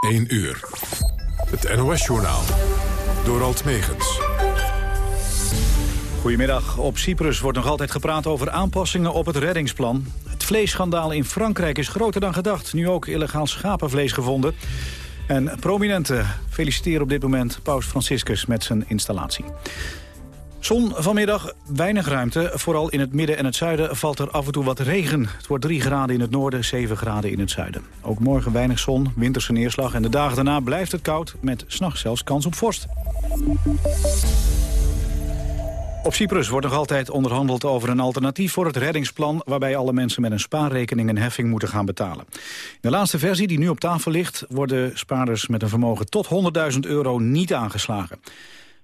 1 uur. Het NOS-journaal. Door Alt Megens. Goedemiddag. Op Cyprus wordt nog altijd gepraat over aanpassingen op het reddingsplan. Het vleesschandaal in Frankrijk is groter dan gedacht. Nu ook illegaal schapenvlees gevonden. En prominenten feliciteren op dit moment Paus Franciscus met zijn installatie. Zon vanmiddag, weinig ruimte. Vooral in het midden en het zuiden valt er af en toe wat regen. Het wordt 3 graden in het noorden, 7 graden in het zuiden. Ook morgen weinig zon, winterse neerslag en de dagen daarna blijft het koud... met s'nachts zelfs kans op vorst. Op Cyprus wordt nog altijd onderhandeld over een alternatief voor het reddingsplan... waarbij alle mensen met een spaarrekening een heffing moeten gaan betalen. In de laatste versie die nu op tafel ligt... worden spaarders met een vermogen tot 100.000 euro niet aangeslagen.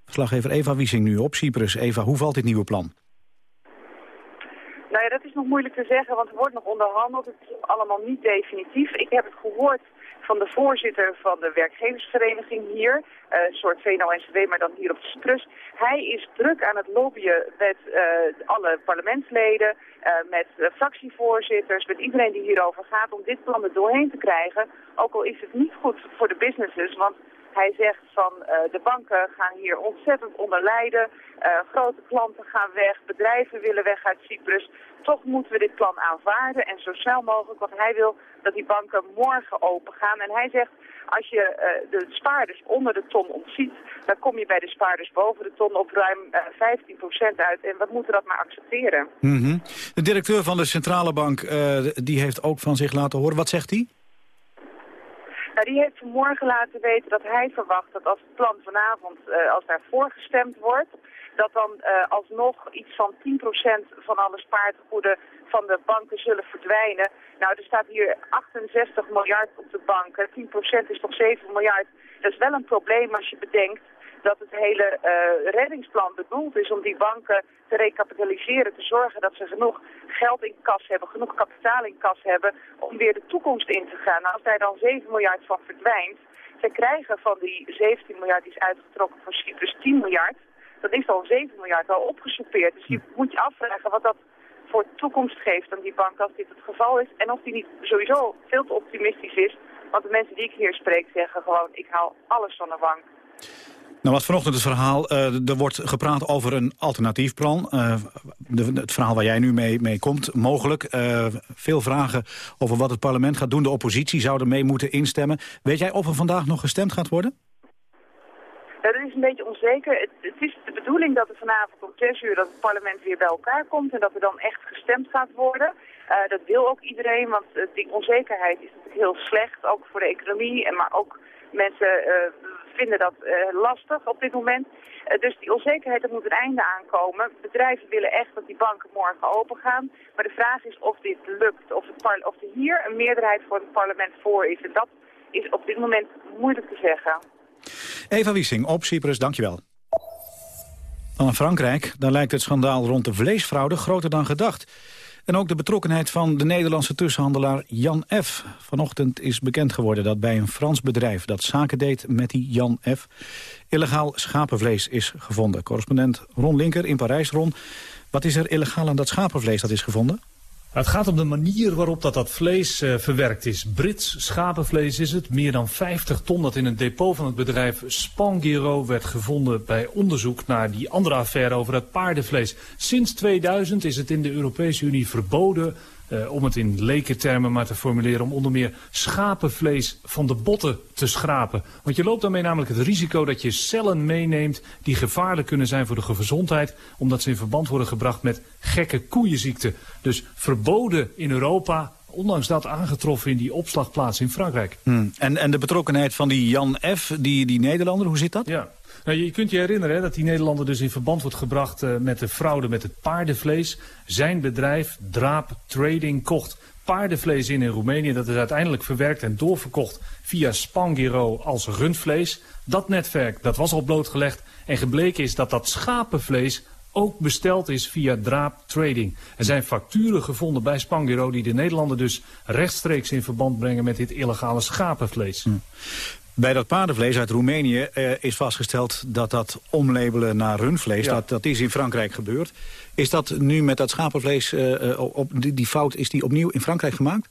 Verslaggever Eva Wiesing nu op Cyprus. Eva, hoe valt dit nieuwe plan? Nou ja, dat is nog moeilijk te zeggen, want er wordt nog onderhandeld. Het is allemaal niet definitief. Ik heb het gehoord van de voorzitter van de werkgeversvereniging hier, uh, een soort VNO-NCW, maar dan hier op Cyprus. Hij is druk aan het lobbyen met uh, alle parlementsleden, uh, met fractievoorzitters, met iedereen die hierover gaat, om dit plan er doorheen te krijgen. Ook al is het niet goed voor de businesses, want hij zegt van uh, de banken gaan hier ontzettend onder lijden. Uh, grote klanten gaan weg, bedrijven willen weg uit Cyprus. Toch moeten we dit plan aanvaarden en zo snel mogelijk, want hij wil dat die banken morgen open gaan. En hij zegt, als je uh, de spaarders onder de ton ontziet, dan kom je bij de spaarders boven de ton op ruim uh, 15% uit. En we moeten dat maar accepteren. -hmm. De directeur van de centrale bank, die heeft ook van zich laten horen. Wat zegt hij? Nou, die heeft vanmorgen laten weten dat hij verwacht dat als het plan vanavond, uh, als daar voorgestemd wordt, dat dan uh, alsnog iets van 10% van alle spaartegoeden van de banken zullen verdwijnen. Nou, er staat hier 68 miljard op de banken. 10% is toch 7 miljard. Dat is wel een probleem als je bedenkt dat het hele uh, reddingsplan bedoeld is om die banken te recapitaliseren, te zorgen dat ze genoeg geld in kas hebben, genoeg kapitaal in kas hebben om weer de toekomst in te gaan. Nou, als daar dan 7 miljard van verdwijnt, zij krijgen van die 17 miljard die is uitgetrokken voor Cyprus 10 miljard, dan is al 7 miljard al opgesoupeerd. Dus je moet je afvragen wat dat voor toekomst geeft aan die bank als dit het geval is. En of die niet sowieso veel te optimistisch is. Want de mensen die ik hier spreek zeggen gewoon, ik haal alles van de bank. Nou, wat vanochtend het verhaal, uh, er wordt gepraat over een alternatief plan. De, het verhaal waar jij nu mee, mee komt, mogelijk. Uh, veel vragen over wat het parlement gaat doen. De oppositie zou er mee moeten instemmen. Weet jij of er vandaag nog gestemd gaat worden? Ja, dat is een beetje onzeker. Het, het, is de bedoeling dat er vanavond om 6 uur dat het parlement weer bij elkaar komt... en dat er dan echt gestemd gaat worden. dat wil ook iedereen, want die onzekerheid is natuurlijk heel slecht. Ook voor de economie, en maar ook mensen vinden dat uh, lastig op dit moment. Uh, dus die onzekerheid, er moet een einde aankomen. Bedrijven willen echt dat die banken morgen open gaan. Maar de vraag is of dit lukt. Of, of er hier een meerderheid voor het parlement voor is. En dat is op dit moment moeilijk te zeggen. Eva Wiesing op Cyprus, dankjewel. Dan Frankrijk, daar lijkt het schandaal rond de vleesfraude groter dan gedacht. En ook de betrokkenheid van de Nederlandse tussenhandelaar Jan F. Vanochtend is bekend geworden dat bij een Frans bedrijf dat zaken deed met die Jan F. illegaal schapenvlees is gevonden. Correspondent Ron Linker in Parijs. Ron, wat is er illegaal aan dat schapenvlees dat is gevonden? Het gaat om de manier waarop dat, dat vlees uh, verwerkt is. Brits schapenvlees is het. Meer dan 50 ton dat in een depot van het bedrijf Spangero werd gevonden bij onderzoek naar die andere affaire over het paardenvlees. Sinds 2000 is het in de Europese Unie verboden uh, om het in lekentermen maar te formuleren, om onder meer schapenvlees van de botten te schrapen. Want je loopt daarmee namelijk het risico dat je cellen meeneemt die gevaarlijk kunnen zijn voor de gezondheid, omdat ze in verband worden gebracht met gekke koeienziekte. Dus verboden in Europa, ondanks dat aangetroffen in die opslagplaats in Frankrijk. Hmm. En, en de betrokkenheid van die Jan F., die, die Nederlander, hoe zit dat? Ja. Nou, je kunt je herinneren dat die Nederlander dus in verband wordt gebracht uh, met de fraude met het paardenvlees. Zijn bedrijf, Draap Trading, kocht paardenvlees in in Roemenië. Dat is uiteindelijk verwerkt en doorverkocht via Spangiro als rundvlees. Dat netwerk dat was al blootgelegd en gebleken is dat dat schapenvlees ook besteld is via Draap Trading. Er zijn facturen gevonden bij Spangiro die de Nederlander dus rechtstreeks in verband brengen met dit illegale schapenvlees. Hm. Bij dat paardenvlees uit Roemenië eh, is vastgesteld dat dat omlabelen naar rundvlees, dat, dat is in Frankrijk gebeurd. Is dat nu met dat schapenvlees, uh, op, die, die, fout, is die opnieuw in Frankrijk gemaakt?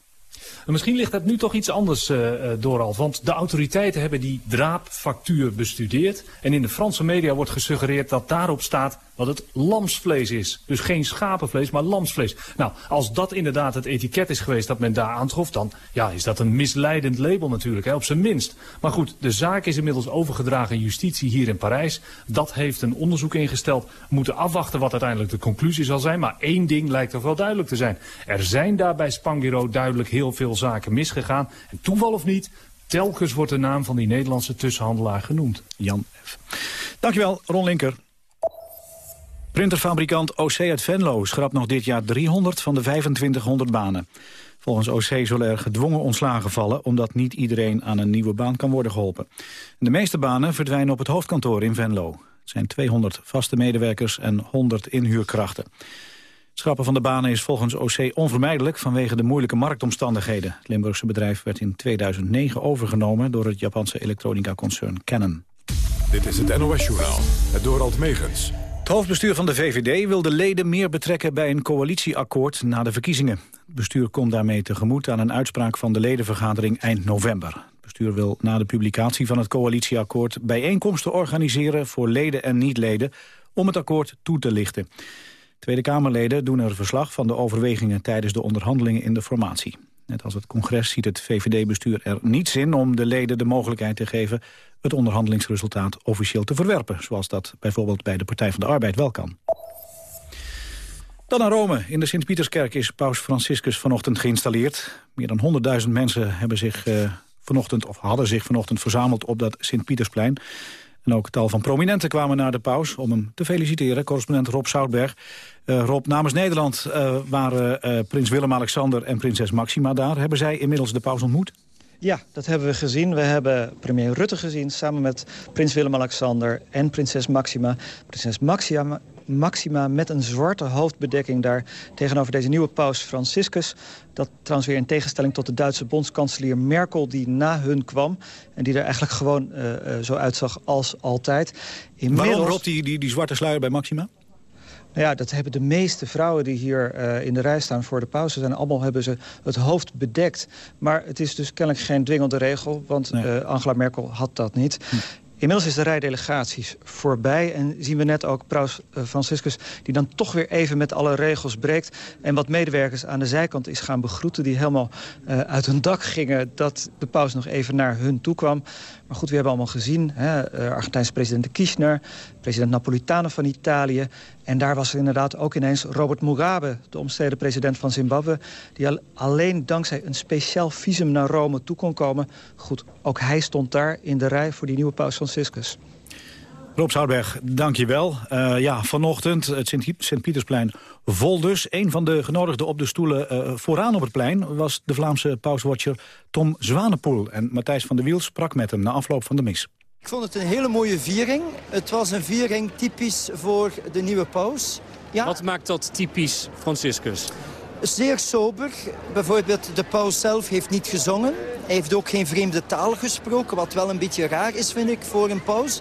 Misschien ligt het nu toch iets anders uh, door al. Want de autoriteiten hebben die draapfactuur bestudeerd. En in de Franse media wordt gesuggereerd dat daarop staat wat het lamsvlees is. Dus geen schapenvlees, maar lamsvlees. Nou, als dat inderdaad het etiket is geweest dat men daar aantrof... dan ja, is dat een misleidend label natuurlijk, hè, op zijn minst. Maar goed, de zaak is inmiddels overgedragen in justitie hier in Parijs. Dat heeft een onderzoek ingesteld. We moeten afwachten wat uiteindelijk de conclusie zal zijn. Maar één ding lijkt toch wel duidelijk te zijn. Er zijn daar bij Spangiro duidelijk heel veel zaken misgegaan. En toeval of niet, telkens wordt de naam van die Nederlandse tussenhandelaar genoemd. Jan F. Dankjewel, Ron Linker. Printerfabrikant OC uit Venlo schrapt nog dit jaar 300 van de 2500 banen. Volgens OC zullen er gedwongen ontslagen vallen... omdat niet iedereen aan een nieuwe baan kan worden geholpen. De meeste banen verdwijnen op het hoofdkantoor in Venlo. Het zijn 200 vaste medewerkers en 100 inhuurkrachten. Schrappen van de banen is volgens OC onvermijdelijk... vanwege de moeilijke marktomstandigheden. Het Limburgse bedrijf werd in 2009 overgenomen... door het Japanse elektronica-concern Canon. Dit is het NOS-journaal, het Dorald Megens. Het hoofdbestuur van de VVD wil de leden meer betrekken bij een coalitieakkoord na de verkiezingen. Het bestuur komt daarmee tegemoet aan een uitspraak van de ledenvergadering eind november. Het bestuur wil na de publicatie van het coalitieakkoord bijeenkomsten organiseren voor leden en niet-leden om het akkoord toe te lichten. Tweede Kamerleden doen er verslag van de overwegingen tijdens de onderhandelingen in de formatie. Net als het congres ziet het VVD-bestuur er niets in om de leden de mogelijkheid te geven het onderhandelingsresultaat officieel te verwerpen. Zoals dat bijvoorbeeld bij de Partij van de Arbeid wel kan. Dan naar Rome. In de Sint-Pieterskerk is paus Franciscus vanochtend geïnstalleerd. Meer dan 100.000 mensen hebben zich uh, vanochtend, of hadden zich vanochtend verzameld op dat Sint-Pietersplein. En ook tal van prominenten kwamen naar de paus om hem te feliciteren. Correspondent Rob Soutberg. Uh, Rob, namens Nederland uh, waren uh, prins Willem-Alexander en prinses Maxima daar. Hebben zij inmiddels de paus ontmoet? Ja, dat hebben we gezien. We hebben premier Rutte gezien samen met prins Willem-Alexander en prinses Maxima. Prinses Maxima, Maxima met een zwarte hoofdbedekking daar tegenover deze nieuwe paus Franciscus. Dat trouwens weer in tegenstelling tot de Duitse bondskanselier Merkel die na hun kwam. En die er eigenlijk gewoon uh, uh, zo uitzag als altijd. Inmiddels... Waarom Rob die, die, die zwarte sluier bij Maxima? Nou ja, dat hebben de meeste vrouwen die hier uh, in de rij staan voor de pauze... zijn allemaal hebben ze het hoofd bedekt. Maar het is dus kennelijk geen dwingende regel, want nee. uh, Angela Merkel had dat niet. Hm. Inmiddels is de rij delegaties voorbij en zien we net ook Paus Franciscus... die dan toch weer even met alle regels breekt... en wat medewerkers aan de zijkant is gaan begroeten... die helemaal uh, uit hun dak gingen dat de paus nog even naar hun toe kwam. Maar goed, we hebben allemaal gezien, hè, uh, Argentijnse president Kirchner... president Napolitano van Italië... en daar was inderdaad ook ineens Robert Mugabe... de omstreden president van Zimbabwe... die al alleen dankzij een speciaal visum naar Rome toe kon komen. Goed, ook hij stond daar in de rij voor die nieuwe paus Franciscus. Rob Zoutberg, dank je wel. Uh, ja, vanochtend het Sint-Pietersplein vol dus. Een van de genodigden op de stoelen uh, vooraan op het plein... was de Vlaamse pauswatcher Tom Zwanepoel. En Matthijs van der Wiel sprak met hem na afloop van de mis. Ik vond het een hele mooie viering. Het was een viering typisch voor de nieuwe paus. Ja. Wat maakt dat typisch Franciscus? Zeer sober. Bijvoorbeeld de paus zelf heeft niet gezongen. Hij heeft ook geen vreemde taal gesproken, wat wel een beetje raar is, vind ik, voor een paus.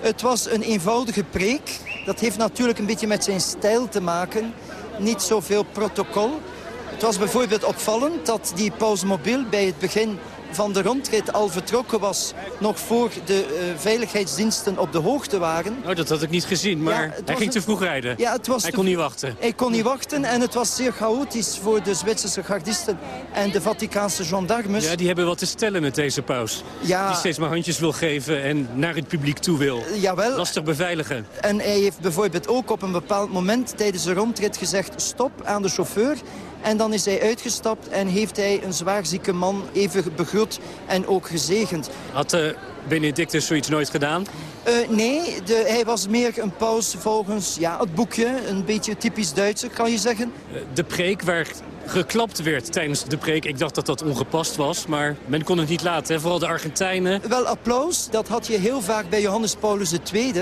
Het was een eenvoudige preek. Dat heeft natuurlijk een beetje met zijn stijl te maken. Niet zoveel protocol. Het was bijvoorbeeld opvallend dat die pausmobiel bij het begin van de rondrit al vertrokken was... nog voor de uh, veiligheidsdiensten op de hoogte waren. Oh, dat had ik niet gezien, maar ja, hij ging een... te vroeg rijden. Ja, het was hij kon niet wachten. Hij kon niet wachten en het was zeer chaotisch voor de Zwitserse gardisten... en de Vaticaanse gendarmes. Ja, die hebben wat te stellen met deze paus. Ja... Die steeds maar handjes wil geven en naar het publiek toe wil. Uh, jawel. Lastig beveiligen. En hij heeft bijvoorbeeld ook op een bepaald moment tijdens de rondrit gezegd... stop aan de chauffeur en dan is hij uitgestapt en heeft hij een zwaarzieke man even begroet en ook gezegend. Had uh, Benedictus zoiets nooit gedaan? Uh, nee, de, hij was meer een paus volgens ja, het boekje. Een beetje typisch Duitser, kan je zeggen. De preek waar geklapt werd tijdens de preek. Ik dacht dat dat ongepast was, maar men kon het niet laten. Hè? Vooral de Argentijnen. Wel, applaus. Dat had je heel vaak bij Johannes Paulus II.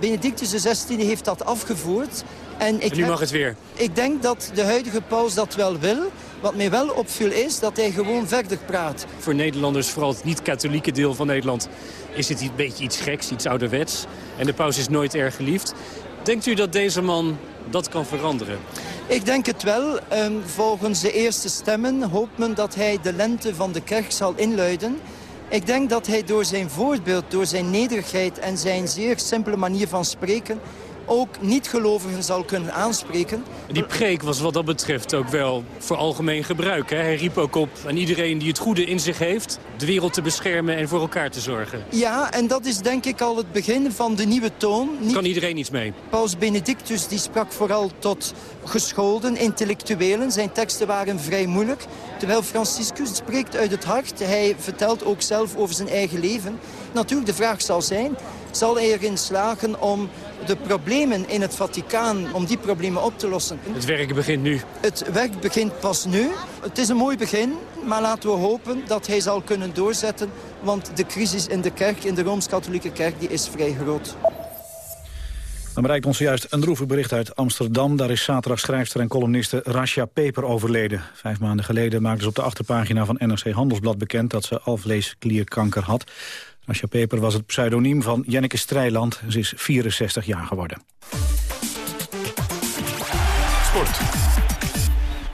Benedictus XVI heeft dat afgevoerd. En, ik en nu mag het weer. Ik denk dat de huidige paus dat wel wil. Wat mij wel opviel is dat hij gewoon verder praat. Voor Nederlanders, vooral het niet-katholieke deel van Nederland... is het een beetje iets geks, iets ouderwets. En de paus is nooit erg geliefd. Denkt u dat deze man dat kan veranderen? Ik denk het wel. Ehm, volgens de eerste stemmen hoopt men dat hij de lente van de kerk zal inluiden. Ik denk dat hij door zijn voorbeeld, door zijn nederigheid en zijn zeer simpele manier van spreken ook niet-gelovigen zal kunnen aanspreken. Die preek was wat dat betreft ook wel voor algemeen gebruik. Hè? Hij riep ook op aan iedereen die het goede in zich heeft... de wereld te beschermen en voor elkaar te zorgen. Ja, en dat is denk ik al het begin van de nieuwe toon. Niet... Kan iedereen iets mee? Paus Benedictus die sprak vooral tot gescholden, intellectuelen. Zijn teksten waren vrij moeilijk. Terwijl Franciscus spreekt uit het hart. Hij vertelt ook zelf over zijn eigen leven. Natuurlijk, de vraag zal zijn zal hij erin slagen om de problemen in het Vaticaan, om die problemen op te lossen. Het werk begint nu. Het werk begint pas nu. Het is een mooi begin, maar laten we hopen dat hij zal kunnen doorzetten. Want de crisis in de kerk, in de Rooms-Katholieke kerk, die is vrij groot. Dan bereikt ons juist een droevig bericht uit Amsterdam. Daar is zaterdag schrijfster en columniste Rasha Peper overleden. Vijf maanden geleden maakte ze op de achterpagina van NRC Handelsblad bekend... dat ze alvleesklierkanker had. Asja Peper was het pseudoniem van Jenneke Strijland. Ze is 64 jaar geworden. Sport.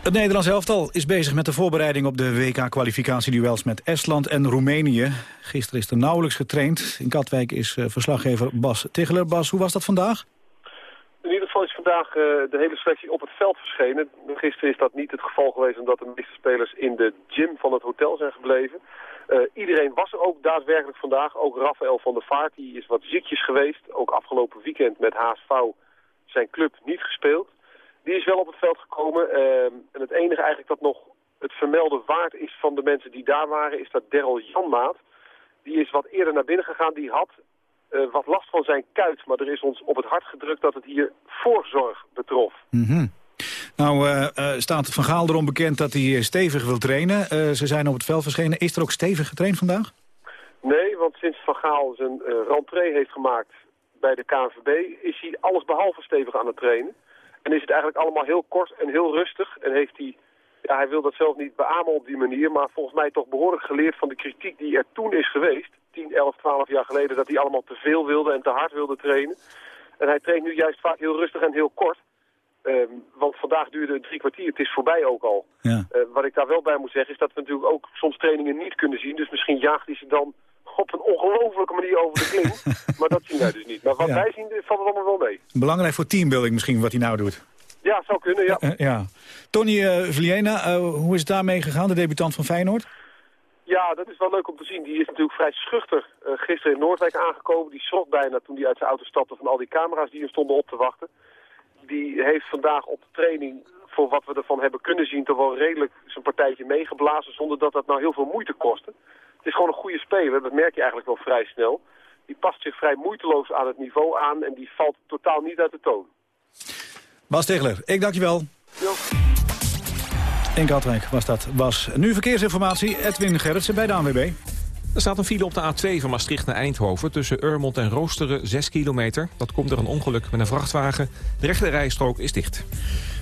Het Nederlands elftal is bezig met de voorbereiding op de WK-kwalificatieduels met Estland en Roemenië. Gisteren is er nauwelijks getraind. In Katwijk is eh, verslaggever Bas Tegeler. Bas, hoe was dat vandaag? In ieder geval is vandaag uh, de hele selectie op het veld verschenen. Gisteren is dat niet het geval geweest omdat de meeste spelers in de gym van het hotel zijn gebleven. Uh, iedereen was er ook daadwerkelijk vandaag. Ook Rafael van der Vaart, die is wat ziekjes geweest. Ook afgelopen weekend met HSV zijn club niet gespeeld. Die is wel op het veld gekomen. Uh, en het enige eigenlijk dat nog het vermelden waard is van de mensen die daar waren... is dat Daryl Janmaat, die is wat eerder naar binnen gegaan. Die had uh, wat last van zijn kuit. Maar er is ons op het hart gedrukt dat het hier voorzorg betrof. Mm nou uh, uh, staat Van Gaal erom bekend dat hij stevig wil trainen. Ze zijn op het veld verschenen. Is er ook stevig getraind vandaag? Nee, want sinds Van Gaal zijn rentree heeft gemaakt bij de KNVB... is hij alles behalve stevig aan het trainen. En is het eigenlijk allemaal heel kort en heel rustig. En heeft hij, ja, hij wil dat zelf niet beamen op die manier... maar volgens mij toch behoorlijk geleerd van de kritiek die er toen is geweest... 10, 11, 12 jaar geleden, dat hij allemaal te veel wilde en te hard wilde trainen. En hij traint nu juist vaak heel rustig en heel kort... Um, want vandaag duurde drie kwartier, het is voorbij ook al. Ja. Uh, wat ik daar wel bij moet zeggen is dat we natuurlijk ook soms trainingen niet kunnen zien. Dus misschien jaagt hij ze dan op een ongelofelijke manier over de kling. maar dat zien wij dus niet. Maar wat ja. wij zien, valt het allemaal wel mee. Belangrijk voor teambuilding misschien wat hij nou doet. Ja, zou kunnen, ja. Uh, ja. Tony uh, Vliena, hoe is het daarmee gegaan, de debutant van Feyenoord? Ja, dat is wel leuk om te zien. Die is natuurlijk vrij schuchter gisteren in Noordwijk aangekomen. Die schrok bijna toen hij uit zijn auto stapte van al die camera's die hem stonden op te wachten die heeft vandaag op de training, voor wat we ervan hebben kunnen zien, toch wel redelijk zijn partijtje meegeblazen zonder dat dat nou heel veel moeite kostte. Het is gewoon een goede speler, dat merk je eigenlijk wel vrij snel. Die past zich vrij moeiteloos aan het niveau aan en die valt totaal niet uit de toon. Bas Tegler, ik dank je wel. Jo. In Katwijk was dat. Was nu verkeersinformatie, Edwin Gerritsen bij de ANWB. Er staat een file op de A2 van Maastricht naar Eindhoven... tussen Urmond en Roosteren, 6 kilometer. Dat komt door een ongeluk met een vrachtwagen. De rechte rijstrook is dicht.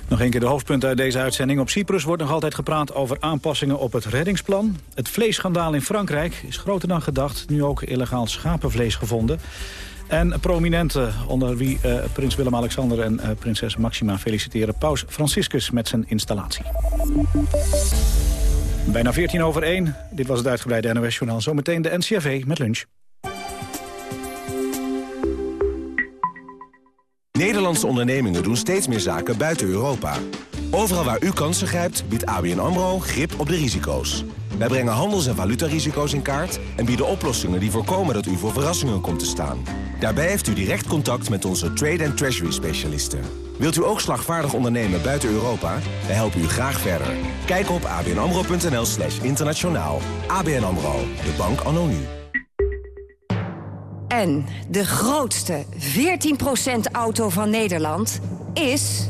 Nog een keer de hoofdpunten uit deze uitzending. Op Cyprus wordt nog altijd gepraat over aanpassingen op het reddingsplan. Het vleesschandaal in Frankrijk is groter dan gedacht. Nu ook illegaal schapenvlees gevonden. En prominenten, onder wie uh, prins Willem-Alexander en uh, prinses Maxima... feliciteren paus Franciscus met zijn installatie. Bijna 14 over 1. Dit was het uitgebreide NOS-journaal. Zometeen de NCRV met lunch. Nederlandse ondernemingen doen steeds meer zaken buiten Europa. Overal waar u kansen grijpt, biedt ABN AMRO grip op de risico's. Wij brengen handels- en valutarisico's in kaart... en bieden oplossingen die voorkomen dat u voor verrassingen komt te staan. Daarbij heeft u direct contact met onze trade- en treasury-specialisten. Wilt u ook slagvaardig ondernemen buiten Europa? Wij helpen u graag verder. Kijk op abnamro.nl slash internationaal. ABN AMRO, de bank anno. En de grootste 14% auto van Nederland is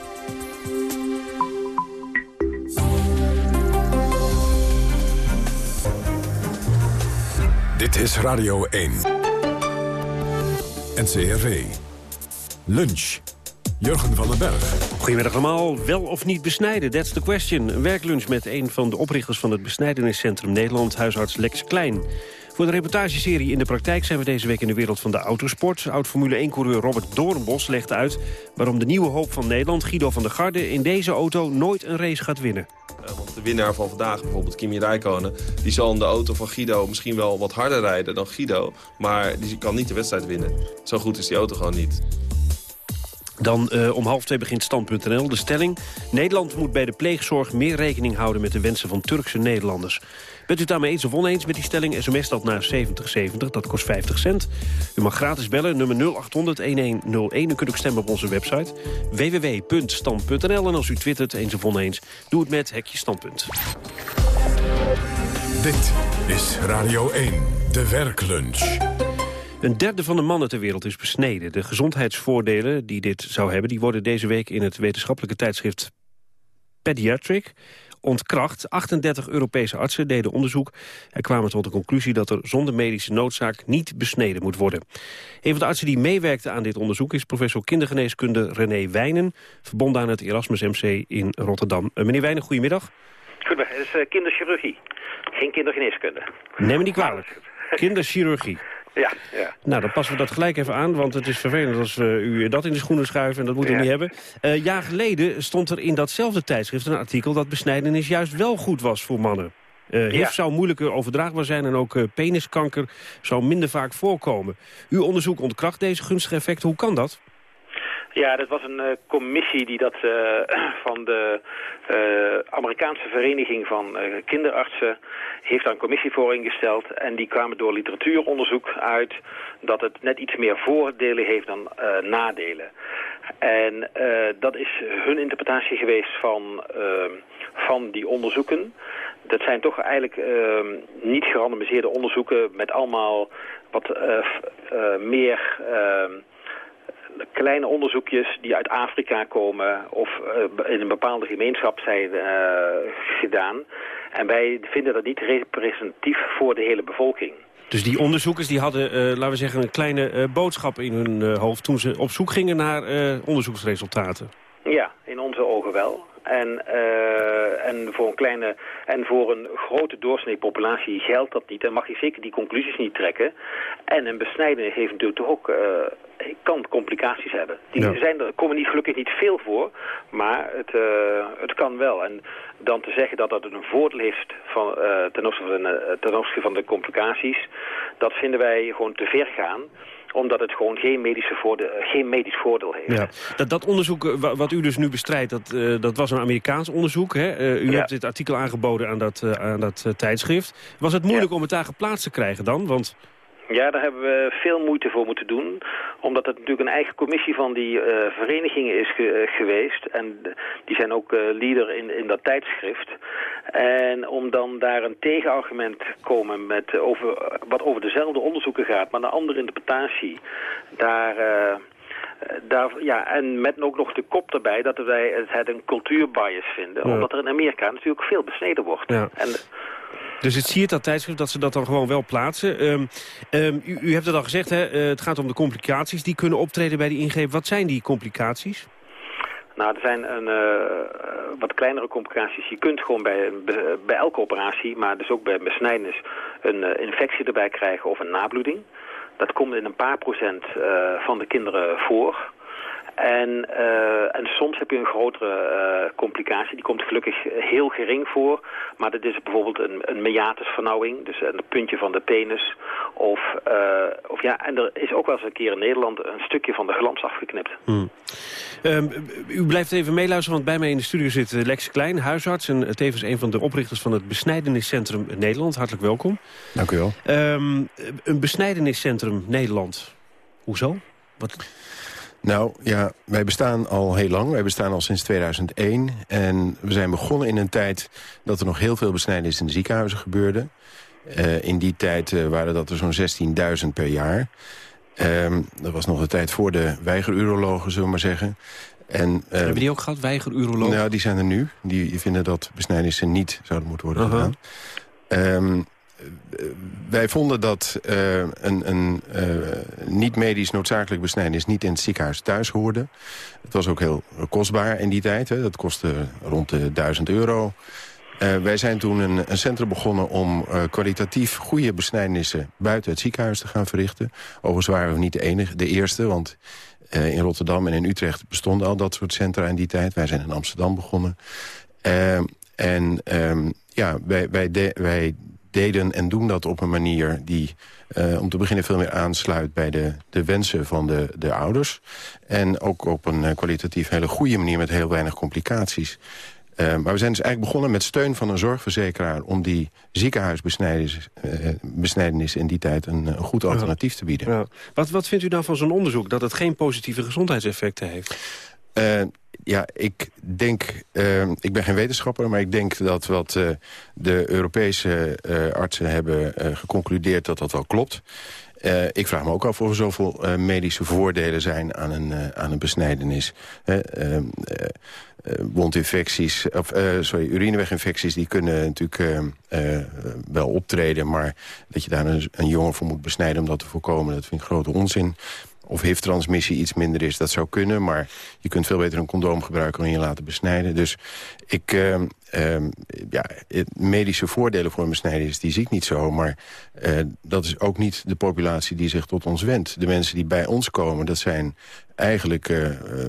Dit is Radio 1. NCRV. Lunch. Jurgen van den Berg. Goedemiddag allemaal. Wel of niet besnijden? That's the question. Een werklunch met een van de oprichters van het Besnijdeniscentrum Nederland, huisarts Lex Klein. Voor de reportageserie In de Praktijk zijn we deze week in de wereld van de autosport. Oud-Formule 1-coureur Robert Doornbos legt uit... waarom de nieuwe hoop van Nederland, Guido van der Garde... in deze auto nooit een race gaat winnen. Uh, want de winnaar van vandaag, bijvoorbeeld Kimi Räikkönen... die zal in de auto van Guido misschien wel wat harder rijden dan Guido... maar die kan niet de wedstrijd winnen. Zo goed is die auto gewoon niet. Dan uh, om half twee begint Stand.nl. De stelling, Nederland moet bij de pleegzorg meer rekening houden... met de wensen van Turkse Nederlanders. Bent u het daarmee eens of oneens met die stelling? SMS dat naar 7070, dat kost 50 cent. U mag gratis bellen, nummer 0800-1101. U kunt ook stemmen op onze website www.stand.nl. En als u twittert eens of oneens, doe het met Hekje Standpunt. Dit is Radio 1, de werklunch. Een derde van de mannen ter wereld is besneden. De gezondheidsvoordelen die dit zou hebben... die worden deze week in het wetenschappelijke tijdschrift Pediatric ontkracht. 38 Europese artsen deden onderzoek en kwamen tot de conclusie dat er zonder medische noodzaak niet besneden moet worden. Een van de artsen die meewerkte aan dit onderzoek is professor kindergeneeskunde René Wijnen, verbonden aan het Erasmus MC in Rotterdam. Uh, meneer Wijnen, goedemiddag. Goedemiddag, het is uh, kinderchirurgie, geen kindergeneeskunde. Neem me niet kwalijk. Kinderchirurgie. Ja, ja. Nou, dan passen we dat gelijk even aan, want het is vervelend als we u dat in de schoenen schuiven en dat moeten we niet hebben. Een uh, jaar geleden stond er in datzelfde tijdschrift een artikel dat besnijdenis juist wel goed was voor mannen. Uh, HIV ja. zou moeilijker overdraagbaar zijn en ook uh, peniskanker zou minder vaak voorkomen. Uw onderzoek ontkracht deze gunstige effecten. Hoe kan dat? Ja, dat was een uh, commissie die dat uh, van de uh, Amerikaanse Vereniging van Kinderartsen heeft daar een commissie voor ingesteld. En die kwamen door literatuuronderzoek uit dat het net iets meer voordelen heeft dan nadelen. En dat is hun interpretatie geweest van, van die onderzoeken. Dat zijn toch eigenlijk niet gerandomiseerde onderzoeken met allemaal wat meer kleine onderzoekjes die uit Afrika komen of uh, in een bepaalde gemeenschap zijn uh, gedaan. En wij vinden dat niet representatief voor de hele bevolking. Dus die onderzoekers die hadden, uh, laten we zeggen, een kleine boodschap in hun hoofd... toen ze op zoek gingen naar onderzoeksresultaten? Ja, in onze ogen wel. En, uh, en, voor een kleine, en voor een grote doorsnee populatie geldt dat niet. En mag je zeker die conclusies niet trekken. En een besnijdenis heeft natuurlijk toch ook, uh, kan complicaties hebben. Die ja. zijn, er komen niet, gelukkig niet veel voor, maar het, uh, het kan wel. En dan te zeggen dat dat een voordeel heeft van, ten, opzichte van, ten opzichte van de complicaties, dat vinden wij gewoon te ver gaan omdat het gewoon geen, medische voordeel, geen medisch voordeel heeft. Ja. Dat, dat onderzoek wat u dus nu bestrijdt, dat, uh, dat was een Amerikaans onderzoek. Hè? Uh, u ja. hebt dit artikel aangeboden aan dat, uh, aan dat tijdschrift. Was het moeilijk ja. om het daar geplaatst te krijgen dan? Want... Ja, daar hebben we veel moeite voor moeten doen. Omdat het natuurlijk een eigen commissie van die uh, verenigingen is ge geweest. En die zijn ook uh, leader in, in dat tijdschrift. En om dan daar een tegenargument te komen met over, wat over dezelfde onderzoeken gaat, maar een andere interpretatie. Daar... Uh, daar, ja, en met ook nog de kop erbij dat wij het een cultuurbias vinden. Ja. Omdat er in Amerika natuurlijk veel besneden wordt. Ja. En, dus het zie dat tijdschrift dat ze dat dan gewoon wel plaatsen. Um, um, u, u, hebt het al gezegd, hè, uh, het gaat om de complicaties die kunnen optreden bij die ingreep. Wat zijn die complicaties? Nou, er zijn een, uh, wat kleinere complicaties. Je kunt gewoon bij, bij elke operatie, maar dus ook bij besnijdenis, een uh, infectie erbij krijgen of een nabloeding. Dat komt in een paar procent van de kinderen voor. En, uh, en soms heb je een grotere uh, complicatie. Die komt gelukkig heel gering voor. Maar dat is bijvoorbeeld een, een meatusvernauwing. Dus een puntje van de penis. Of, uh, of ja, en er is ook wel eens een keer in Nederland een stukje van de glans afgeknipt. Hmm. Ehm, u blijft even meeluisteren, want bij mij in de studio zit eh, Lex Klein, huisarts... en tevens een van de oprichters van het Besnijdeniscentrum Nederland. Hartelijk welkom. Dank u wel. Um, een besnijdeniscentrum Nederland. Hoezo? Wat... Nou ja, wij bestaan al heel lang. Wij bestaan al sinds 2001. En we zijn begonnen in een tijd dat er nog heel veel besnijdenis in de ziekenhuizen gebeurde. Uh, in die tijd uh, waren dat er zo'n 16.000 per jaar. Um, dat was nog de tijd voor de weigerurologen, zullen we maar zeggen. En, uh, Hebben die ook gehad, weigerurologen? Nou, die zijn er nu. Die vinden dat besnijdenissen niet zouden moeten worden uh -huh. gedaan. Um, wij vonden dat uh, een, een uh, niet-medisch noodzakelijk besnijdenis niet in het ziekenhuis thuis hoorde. Het was ook heel kostbaar in die tijd. Hè. Dat kostte rond de 1000 euro. Uh, wij zijn toen een, centrum begonnen om kwalitatief goede besnijdenissen buiten het ziekenhuis te gaan verrichten. Overigens waren we niet de enige, de eerste, want in Rotterdam en in Utrecht bestonden al dat soort centra in die tijd. Wij zijn in Amsterdam begonnen. en um, ja, wij, wij, wij deden en doen dat op een manier die uh, om te beginnen veel meer aansluit bij de, de wensen van de, de ouders. En ook op een uh, kwalitatief hele goede manier met heel weinig complicaties. Uh, maar we zijn dus eigenlijk begonnen met steun van een zorgverzekeraar... om die ziekenhuisbesnijdenis in die tijd een, een goed alternatief te bieden. Ja. Wat, wat vindt u nou van zo'n onderzoek dat het geen positieve gezondheidseffecten heeft? Uh, ja, ik denk, uh, ik ben geen wetenschapper, maar ik denk dat wat uh, de Europese artsen hebben geconcludeerd dat dat wel klopt. ik vraag me ook af of er zoveel medische voordelen zijn aan een, aan een besnijdenis. Ehm, wondinfecties, of sorry, urineweginfecties, die kunnen natuurlijk wel optreden, maar dat je daar een, een jongen voor moet besnijden om dat te voorkomen, dat vind ik grote onzin of HIV-transmissie iets minder is. Dat zou kunnen, maar je kunt veel beter een condoom gebruiken... en je laten besnijden. Dus ik, uh, uh, ja, medische voordelen voor een besnijdenis, die zie ik niet zo. Maar uh, dat is ook niet de populatie die zich tot ons wendt. De mensen die bij ons komen, dat zijn eigenlijk uh,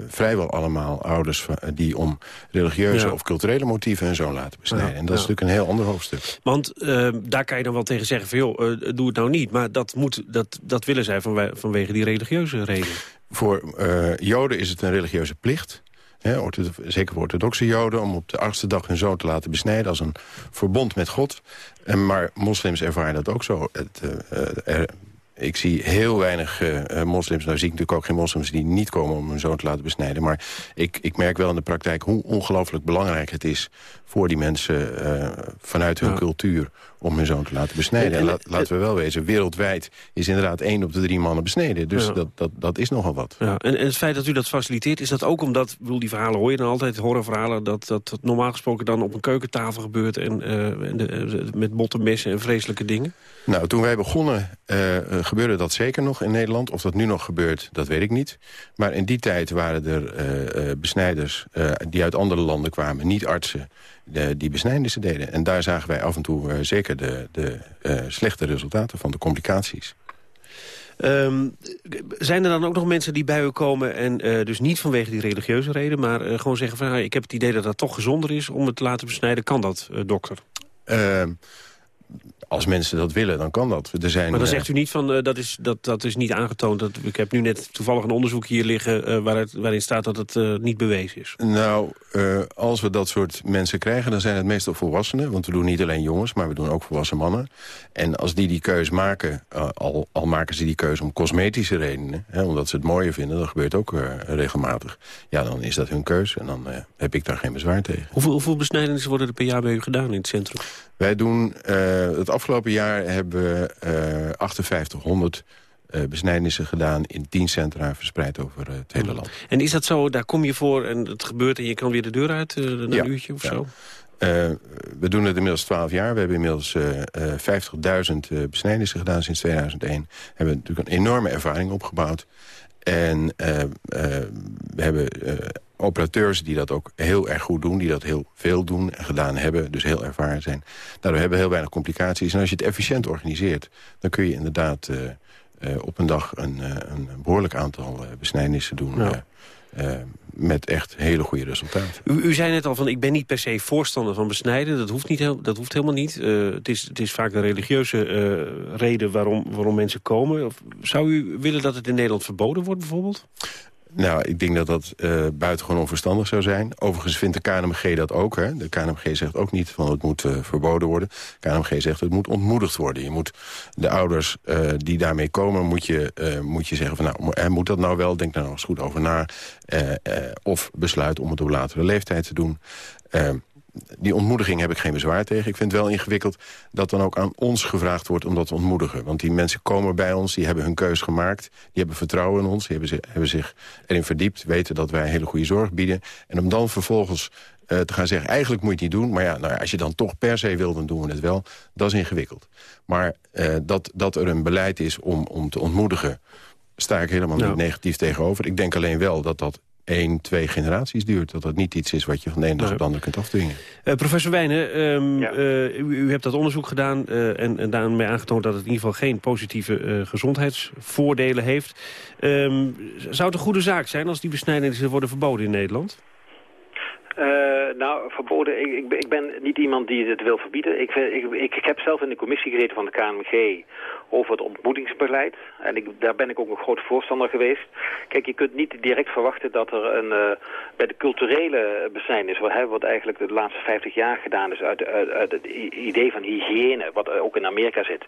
vrijwel allemaal ouders... die om religieuze ja. of culturele motieven hun zoon laten besnijden. Ja, en dat is natuurlijk een heel ander hoofdstuk. Want daar kan je dan wel tegen zeggen van... joh, doe het nou niet. Maar dat, moet, dat, dat willen zij vanwe vanwege die religieuze reden. Voor Joden is het een religieuze plicht... He, zeker voor orthodoxe joden... om op de achtste dag hun zoon te laten besnijden als een verbond met God. En, maar moslims ervaren dat ook zo. Het, uh, er, ik zie heel weinig uh, moslims, nou zie ik natuurlijk ook geen moslims... die niet komen om hun zoon te laten besnijden. Maar ik, ik merk wel in de praktijk hoe ongelooflijk belangrijk het is... voor die mensen uh, vanuit hun ja. cultuur om hun zoon te laten besnijden. En, en, en la, laten we wel wezen, wereldwijd is inderdaad één op de drie mannen besneden. Dus ja. dat, dat, dat is nogal wat. Ja. En, en het feit dat u dat faciliteert, is dat ook omdat... bedoel, die verhalen hoor je dan altijd, horrorverhalen... dat dat normaal gesproken dan op een keukentafel gebeurt... en, uh, en de, met botte messen en vreselijke dingen? Nou, toen wij begonnen uh, gebeurde dat zeker nog in Nederland. Of dat nu nog gebeurt, dat weet ik niet. Maar in die tijd waren er besnijders die uit andere landen kwamen, niet artsen... De, die besnijdenissen deden. En daar zagen wij af en toe uh, zeker de, de uh, slechte resultaten van, de complicaties. Um, zijn er dan ook nog mensen die bij u komen... en uh, dus niet vanwege die religieuze reden... maar gewoon zeggen van... ik heb het idee dat dat toch gezonder is om het te laten besnijden. Kan dat, dokter? Als mensen dat willen, dan kan dat. Er zijn, maar dan zegt u niet van, uh, dat, is, dat, dat is niet aangetoond. Dat, ik heb nu net toevallig een onderzoek hier liggen... Uh, het, waarin staat dat het uh, niet bewezen is. Nou, als we dat soort mensen krijgen... dan zijn het meestal volwassenen. Want we doen niet alleen jongens, maar we doen ook volwassen mannen. En als die die keus maken... al, al maken ze die keuze om cosmetische redenen... Hè, omdat ze het mooier vinden, dat gebeurt ook regelmatig... ja, dan is dat hun keus en dan heb ik daar geen bezwaar tegen. Hoeveel, hoeveel besnijdenissen worden er per jaar bij u gedaan in het centrum? Wij doen het afgelopen jaar hebben we uh, 5800 uh, besnijdenissen gedaan in tien centra verspreid over uh, het hele land. En is dat zo, daar kom je voor en het gebeurt en je kan weer de deur uit uh, ja, een uurtje of ja. zo? we doen het inmiddels 12 jaar. We hebben inmiddels 50.000 besnijdenissen gedaan sinds 2001. We hebben natuurlijk een enorme ervaring opgebouwd. En we hebben operateurs die dat ook heel erg goed doen... die dat heel veel doen en gedaan hebben, dus heel ervaren zijn. Daardoor hebben we heel weinig complicaties. En als je het efficiënt organiseert... dan kun je inderdaad uh, uh, op een dag een, uh, een behoorlijk aantal besnijdenissen doen... Ja. met echt hele goede resultaten. U, u, zei net al van, ik ben niet per se voorstander van besnijden. Dat hoeft, niet heel, dat hoeft helemaal niet. het, is, het is vaak een religieuze reden waarom, waarom mensen komen. Of, zou u willen dat het in Nederland verboden wordt bijvoorbeeld? Nou, ik denk dat dat uh, buitengewoon onverstandig zou zijn. Overigens vindt de KNMG dat ook. Hè. De KNMG zegt ook niet van het moet uh, verboden worden. De KNMG zegt het moet ontmoedigd worden. Je moet de ouders uh, die daarmee komen, moet je, moet je zeggen van nou, moet dat nou wel? Denk daar nou eens goed over na. of besluit om het op latere leeftijd te doen die ontmoediging heb ik geen bezwaar tegen. Ik vind het wel ingewikkeld dat dan ook aan ons gevraagd wordt om dat te ontmoedigen. Want die mensen komen bij ons, die hebben hun keus gemaakt. Die hebben vertrouwen in ons, die hebben, zich, hebben zich erin verdiept. Weten dat wij hele goede zorg bieden. En om dan vervolgens uh, te gaan zeggen, eigenlijk moet je het niet doen. Maar ja, nou ja, als je dan toch per se wil, dan doen we het wel. Dat is ingewikkeld. Maar uh, dat, dat er een beleid is om, om te ontmoedigen... sta ik helemaal niet negatief tegenover. Ik denk alleen wel dat dat één, twee generaties duurt. Dat dat niet iets is wat je van de ene dag op de andere kunt afdwingen. Uh, professor Wijnen, um, ja. uh, u, u, hebt dat onderzoek gedaan uh, en, en, daarmee aangetoond dat het in ieder geval geen positieve gezondheidsvoordelen heeft. Um, zou het een goede zaak zijn als die besnijdenissen worden verboden in Nederland? Uh, nou, verboden, ik, ik, ik, ben niet iemand die het wil verbieden. Ik, ik, ik, heb zelf in de commissie gezeten van de KNMG over het ontmoetingsbeleid. En ik, daar ben ik ook een groot voorstander geweest. Kijk, je kunt niet direct verwachten dat er een, uh, bij de culturele besnijdenis, wat, hè, wat eigenlijk de laatste 50 jaar gedaan is uit, uit, uit, het idee van hygiëne, wat ook in Amerika zit.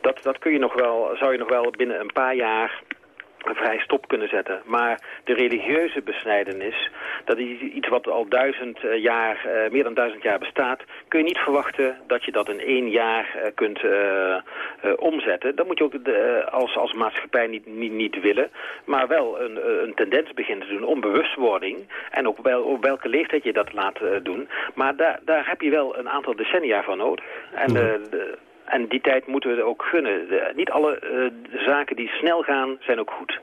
Dat, dat kun je nog wel, zou je nog wel binnen een paar jaar vrij stop kunnen zetten. Maar de religieuze besnijdenis, dat is iets wat al duizend eh, jaar, uh, meer dan duizend jaar bestaat, kun je niet verwachten dat je dat in één jaar uh, kunt uh, omzetten. Dat moet je ook de, als, als maatschappij niet, niet, niet willen, maar wel een, een tendens beginnen te doen om bewustwording en ook wel op welke leeftijd je dat laat doen. Maar daar, daar heb je wel een aantal decennia van nodig. En de, en die tijd moeten we ook gunnen. De, niet alle uh, zaken die snel gaan, zijn ook goed.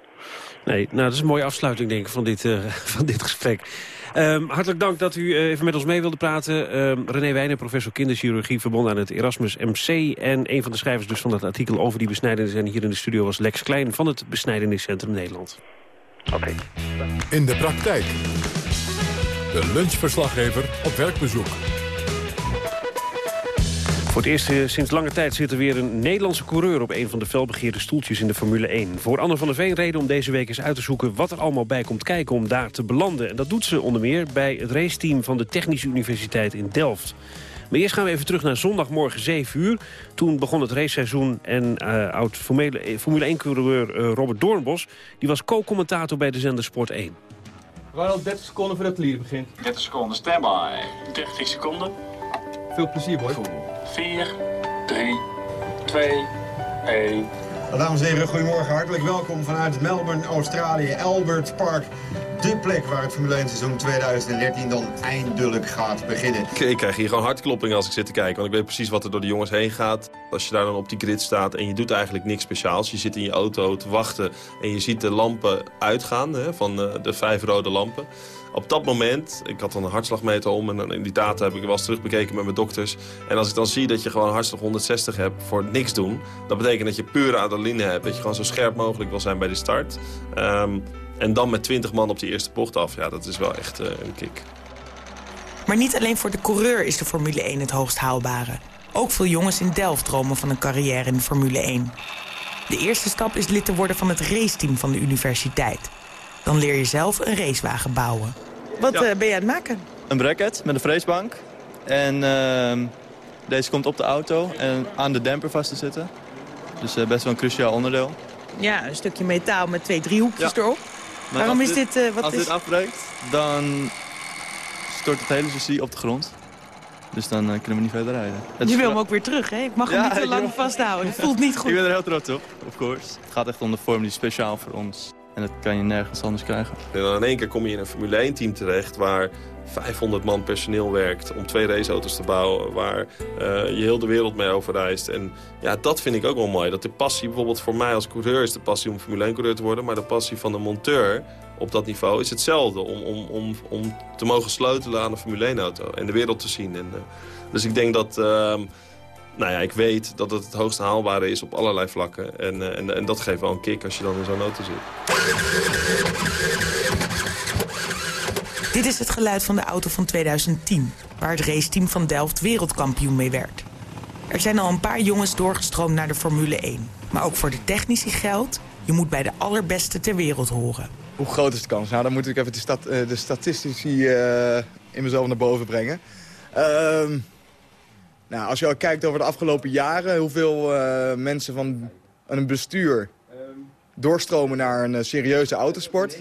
Nee, nou, dat is een mooie afsluiting, denk ik, van dit, uh, van dit gesprek. Um, hartelijk dank dat u uh, even met ons mee wilde praten. Um, René Wijnen, professor kinderchirurgie verbonden aan het Erasmus MC. En een van de schrijvers dus van dat artikel over die besnijdenis. En hier in de studio was Lex Klein van het Besnijdeniscentrum Nederland. Oké. Okay. In de praktijk. De lunchverslaggever op werkbezoek. Voor het eerst eh, sinds lange tijd zit er weer een Nederlandse coureur... op een van de felbegeerde stoeltjes in de Formule 1. Voor Anne van der Veen reden om deze week eens uit te zoeken... wat er allemaal bij komt kijken om daar te belanden. En dat doet ze onder meer bij het raceteam van de Technische Universiteit in Delft. Maar eerst gaan we even terug naar zondagmorgen 7 uur. Toen begon het raceseizoen en uh, oud Formule 1-coureur uh, Robert Doornbos... die was co-commentator bij de zender Sport 1. We al 30 seconden voordat het lier begint. 30 seconden, standby. 30 seconden. Veel plezier, boy. 4, 3, 2, 1. Dames en heren, goedemorgen. Hartelijk welkom vanuit Melbourne, Australië. Albert Park, de plek waar het Formule 1 seizoen 2013 dan eindelijk gaat beginnen. Ik krijg hier gewoon hartklopping als ik zit te kijken. Want ik weet precies wat er door de jongens heen gaat. Als je daar dan op die grid staat en je doet eigenlijk niks speciaals. Je zit in je auto te wachten en je ziet de lampen uitgaan hè, van de vijf rode lampen op dat moment, ik had dan een hartslagmeter om... en in die data heb ik wel eens terugbekeken met mijn dokters. En als ik dan zie dat je gewoon hartslag 160 hebt voor niks doen... dat betekent dat je pure adrenaline hebt. Dat je gewoon zo scherp mogelijk wil zijn bij de start. Um, en dan met 20 man op die eerste bocht af. Ja, dat is wel echt uh, een kick. Maar niet alleen voor de coureur is de Formule 1 het hoogst haalbare. Ook veel jongens in Delft dromen van een carrière in de Formule 1. De eerste stap is lid te worden van het raceteam van de universiteit. Dan leer je zelf een racewagen bouwen. Wat ja. uh, ben je aan het maken? Een bracket met een freesbank. En uh, deze komt op de auto en aan de demper vast te zitten. Dus uh, best wel een cruciaal onderdeel. Ja, een stukje metaal met twee driehoekjes ja. erop. Maar Waarom is dit... Uh, wat als is... dit afbreekt, dan stort het hele chassis op de grond. Dus dan uh, kunnen we niet verder rijden. Het je wil hem ook weer terug, hè? Ik mag hem niet te lang vasthouden. Het voelt niet goed. Ik ben er heel trots op, of course. Het gaat echt om de vorm die speciaal voor ons en dat kan je nergens anders krijgen. En dan in één keer kom je in een Formule 1-team terecht... waar 500 man personeel werkt om twee raceauto's te bouwen... waar uh, je heel de wereld mee overreist. En ja, dat vind ik ook wel mooi. Dat de passie bijvoorbeeld voor mij als coureur is de passie om Formule 1-coureur te worden... maar de passie van de monteur op dat niveau is hetzelfde. Om, om, om, om te mogen sleutelen aan een Formule 1-auto en de wereld te zien. En, uh, dus ik denk dat... Uh, nou ja, ik weet dat het het hoogst haalbare is op allerlei vlakken. En, uh, en, en dat geeft wel een kick als je dan in zo'n auto zit. Dit is het geluid van de auto van 2010, waar het raceteam van Delft wereldkampioen mee werd. Er zijn al een paar jongens doorgestroomd naar de Formule 1. Maar ook voor de technici geldt, je moet bij de allerbeste ter wereld horen. Hoe groot is de kans? Nou, dan moet ik even de, stat, eh, de statistici eh, in mezelf naar boven brengen. Ehm, nou, als je al kijkt over de afgelopen jaren... hoeveel eh, mensen van een bestuur doorstromen naar een eh, serieuze autosport...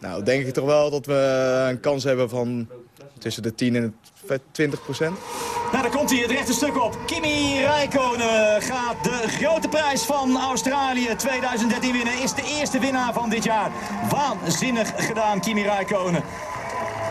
Nou, denk ik toch wel dat we een kans hebben van tussen de 10 en de 20 procent. Nou, daar komt hij het rechte stuk op. Kimi Räikkönen gaat de grote prijs van Australië 2013 winnen. Is de eerste winnaar van dit jaar. Waanzinnig gedaan, Kimi Räikkönen.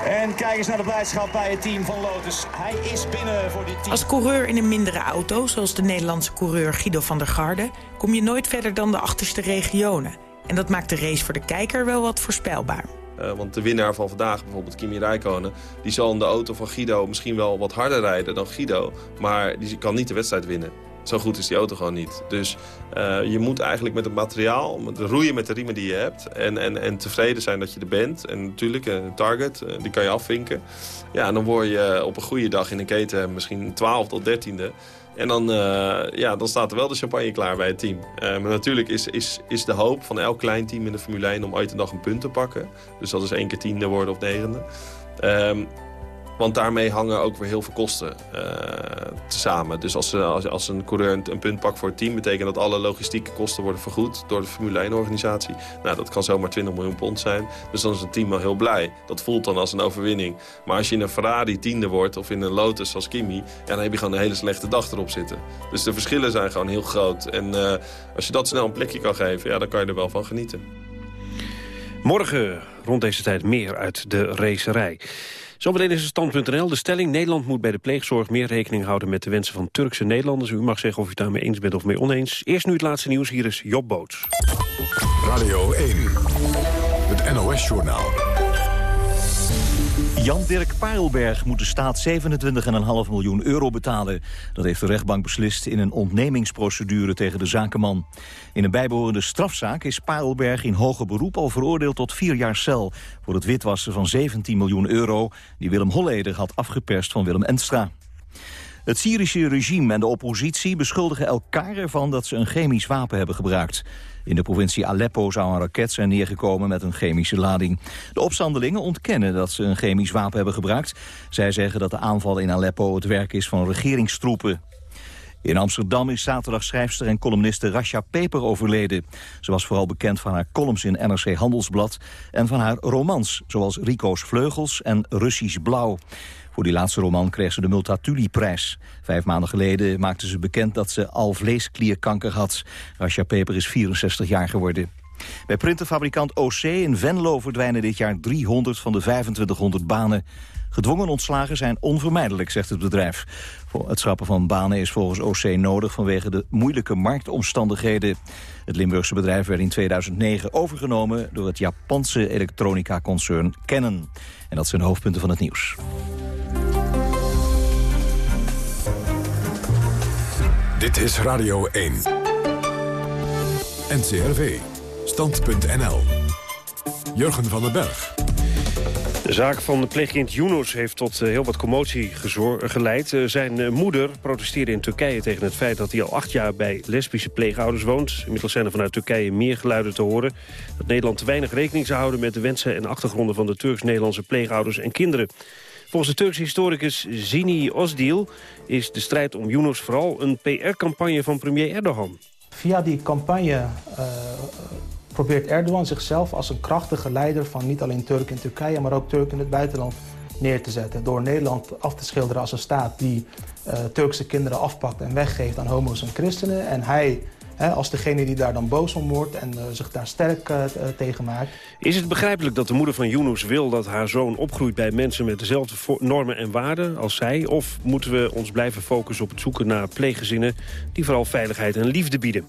En kijk eens naar de blijdschap bij het team van Lotus. Hij is binnen voor dit team. Als coureur in een mindere auto, zoals de Nederlandse coureur Guido van der Garde... kom je nooit verder dan de achterste regionen. En dat maakt de race voor de kijker wel wat voorspelbaar. Uh, want de winnaar van vandaag, bijvoorbeeld Kimi Räikkönen... die zal in de auto van Guido misschien wel wat harder rijden dan Guido... maar die kan niet de wedstrijd winnen. Zo goed is die auto gewoon niet. Dus uh, je moet eigenlijk met het materiaal, roeien met de riemen die je hebt... En, en, en tevreden zijn dat je er bent. En natuurlijk, een uh, target, uh, die kan je afvinken. Ja, dan word je op een goede dag in een keten misschien 12 tot 13e. En dan, ja, dan staat er wel de champagne klaar bij het team. Maar natuurlijk is, is, is de hoop van elk klein team in de Formule 1 om ooit een dag een punt te pakken. Dus dat is één keer tiende worden of negende. Want daarmee hangen ook weer heel veel kosten uh, samen. Dus als, als, als een coureur een, punt pakt voor het team... betekent dat alle logistieke kosten worden vergoed door de Formule 1-organisatie. Nou, dat kan zomaar 20 miljoen pond zijn. Dus dan is het team wel heel blij. Dat voelt dan als een overwinning. Maar als je in een Ferrari tiende wordt of in een Lotus als Kimi... Ja, dan heb je gewoon een hele slechte dag erop zitten. Dus de verschillen zijn gewoon heel groot. En uh, als je dat snel een plekje kan geven, ja, dan kan je er wel van genieten. Morgen rond deze tijd meer uit de racerij. Zometeen is het stand.nl. De stelling Nederland moet bij de pleegzorg meer rekening houden met de wensen van Turkse Nederlanders. U mag zeggen of u het daarmee eens bent of mee oneens. Eerst nu het laatste nieuws. Hier is Job Boots. Radio 1. Het NOS-journaal. Jan-Dirk Parelberg moet de staat 27,5 miljoen euro betalen. Dat heeft de rechtbank beslist in een ontnemingsprocedure tegen de zakenman. In een bijbehorende strafzaak is Parelberg in hoger beroep al veroordeeld tot vier jaar cel... voor het witwassen van 17 miljoen euro die Willem Holleder had afgeperst van Willem Enstra. Het Syrische regime en de oppositie beschuldigen elkaar ervan dat ze een chemisch wapen hebben gebruikt. In de provincie Aleppo zou een raket zijn neergekomen met een chemische lading. De opstandelingen ontkennen dat ze een chemisch wapen hebben gebruikt. Zij zeggen dat de aanval in Aleppo het werk is van regeringstroepen. In Amsterdam is zaterdag schrijfster en columniste Rasha Peper overleden. Ze was vooral bekend van haar columns in NRC Handelsblad... en van haar romans, zoals Rico's Vleugels en Russisch Blauw. Voor die laatste roman kreeg ze de Multatuli-prijs. Vijf maanden geleden maakte ze bekend dat ze alvleesklierkanker had. Rasha Peper is 64 jaar geworden. Bij printerfabrikant OC in Venlo verdwijnen dit jaar 300 van de 2500 banen. Gedwongen ontslagen zijn onvermijdelijk, zegt het bedrijf. Voor het schrappen van banen is volgens OC nodig vanwege de moeilijke marktomstandigheden. Het Limburgse bedrijf werd in 2009 overgenomen door het Japanse elektronica-concern Canon. En dat zijn de hoofdpunten van het nieuws. Dit is Radio 1. NCRV. Stand.nl. Jurgen van den Berg. De zaak van de pleegkind Yunus heeft tot heel wat commotie geleid. Zijn moeder protesteerde in Turkije tegen het feit dat hij al acht jaar bij lesbische pleegouders woont. Inmiddels zijn er vanuit Turkije meer geluiden te horen. Dat Nederland te weinig rekening zou houden met de wensen en achtergronden van de Turks-Nederlandse pleegouders en kinderen. Volgens de Turkse historicus Zini Ozdil is de strijd om Yunus vooral een PR-campagne van premier Erdogan. Via die campagne uh, probeert Erdogan zichzelf als een krachtige leider van niet alleen Turken in Turkije, maar ook Turken in het buitenland neer te zetten. Door Nederland af te schilderen als een staat die uh, Turkse kinderen afpakt en weggeeft aan homo's en christenen. En hij als degene die daar dan boos om wordt en uh, zich daar sterk uh, tegen maakt. Is het begrijpelijk dat de moeder van Yunus wil dat haar zoon opgroeit bij mensen met dezelfde normen en waarden als zij? Of moeten we ons blijven focussen op het zoeken naar pleeggezinnen die vooral veiligheid en liefde bieden?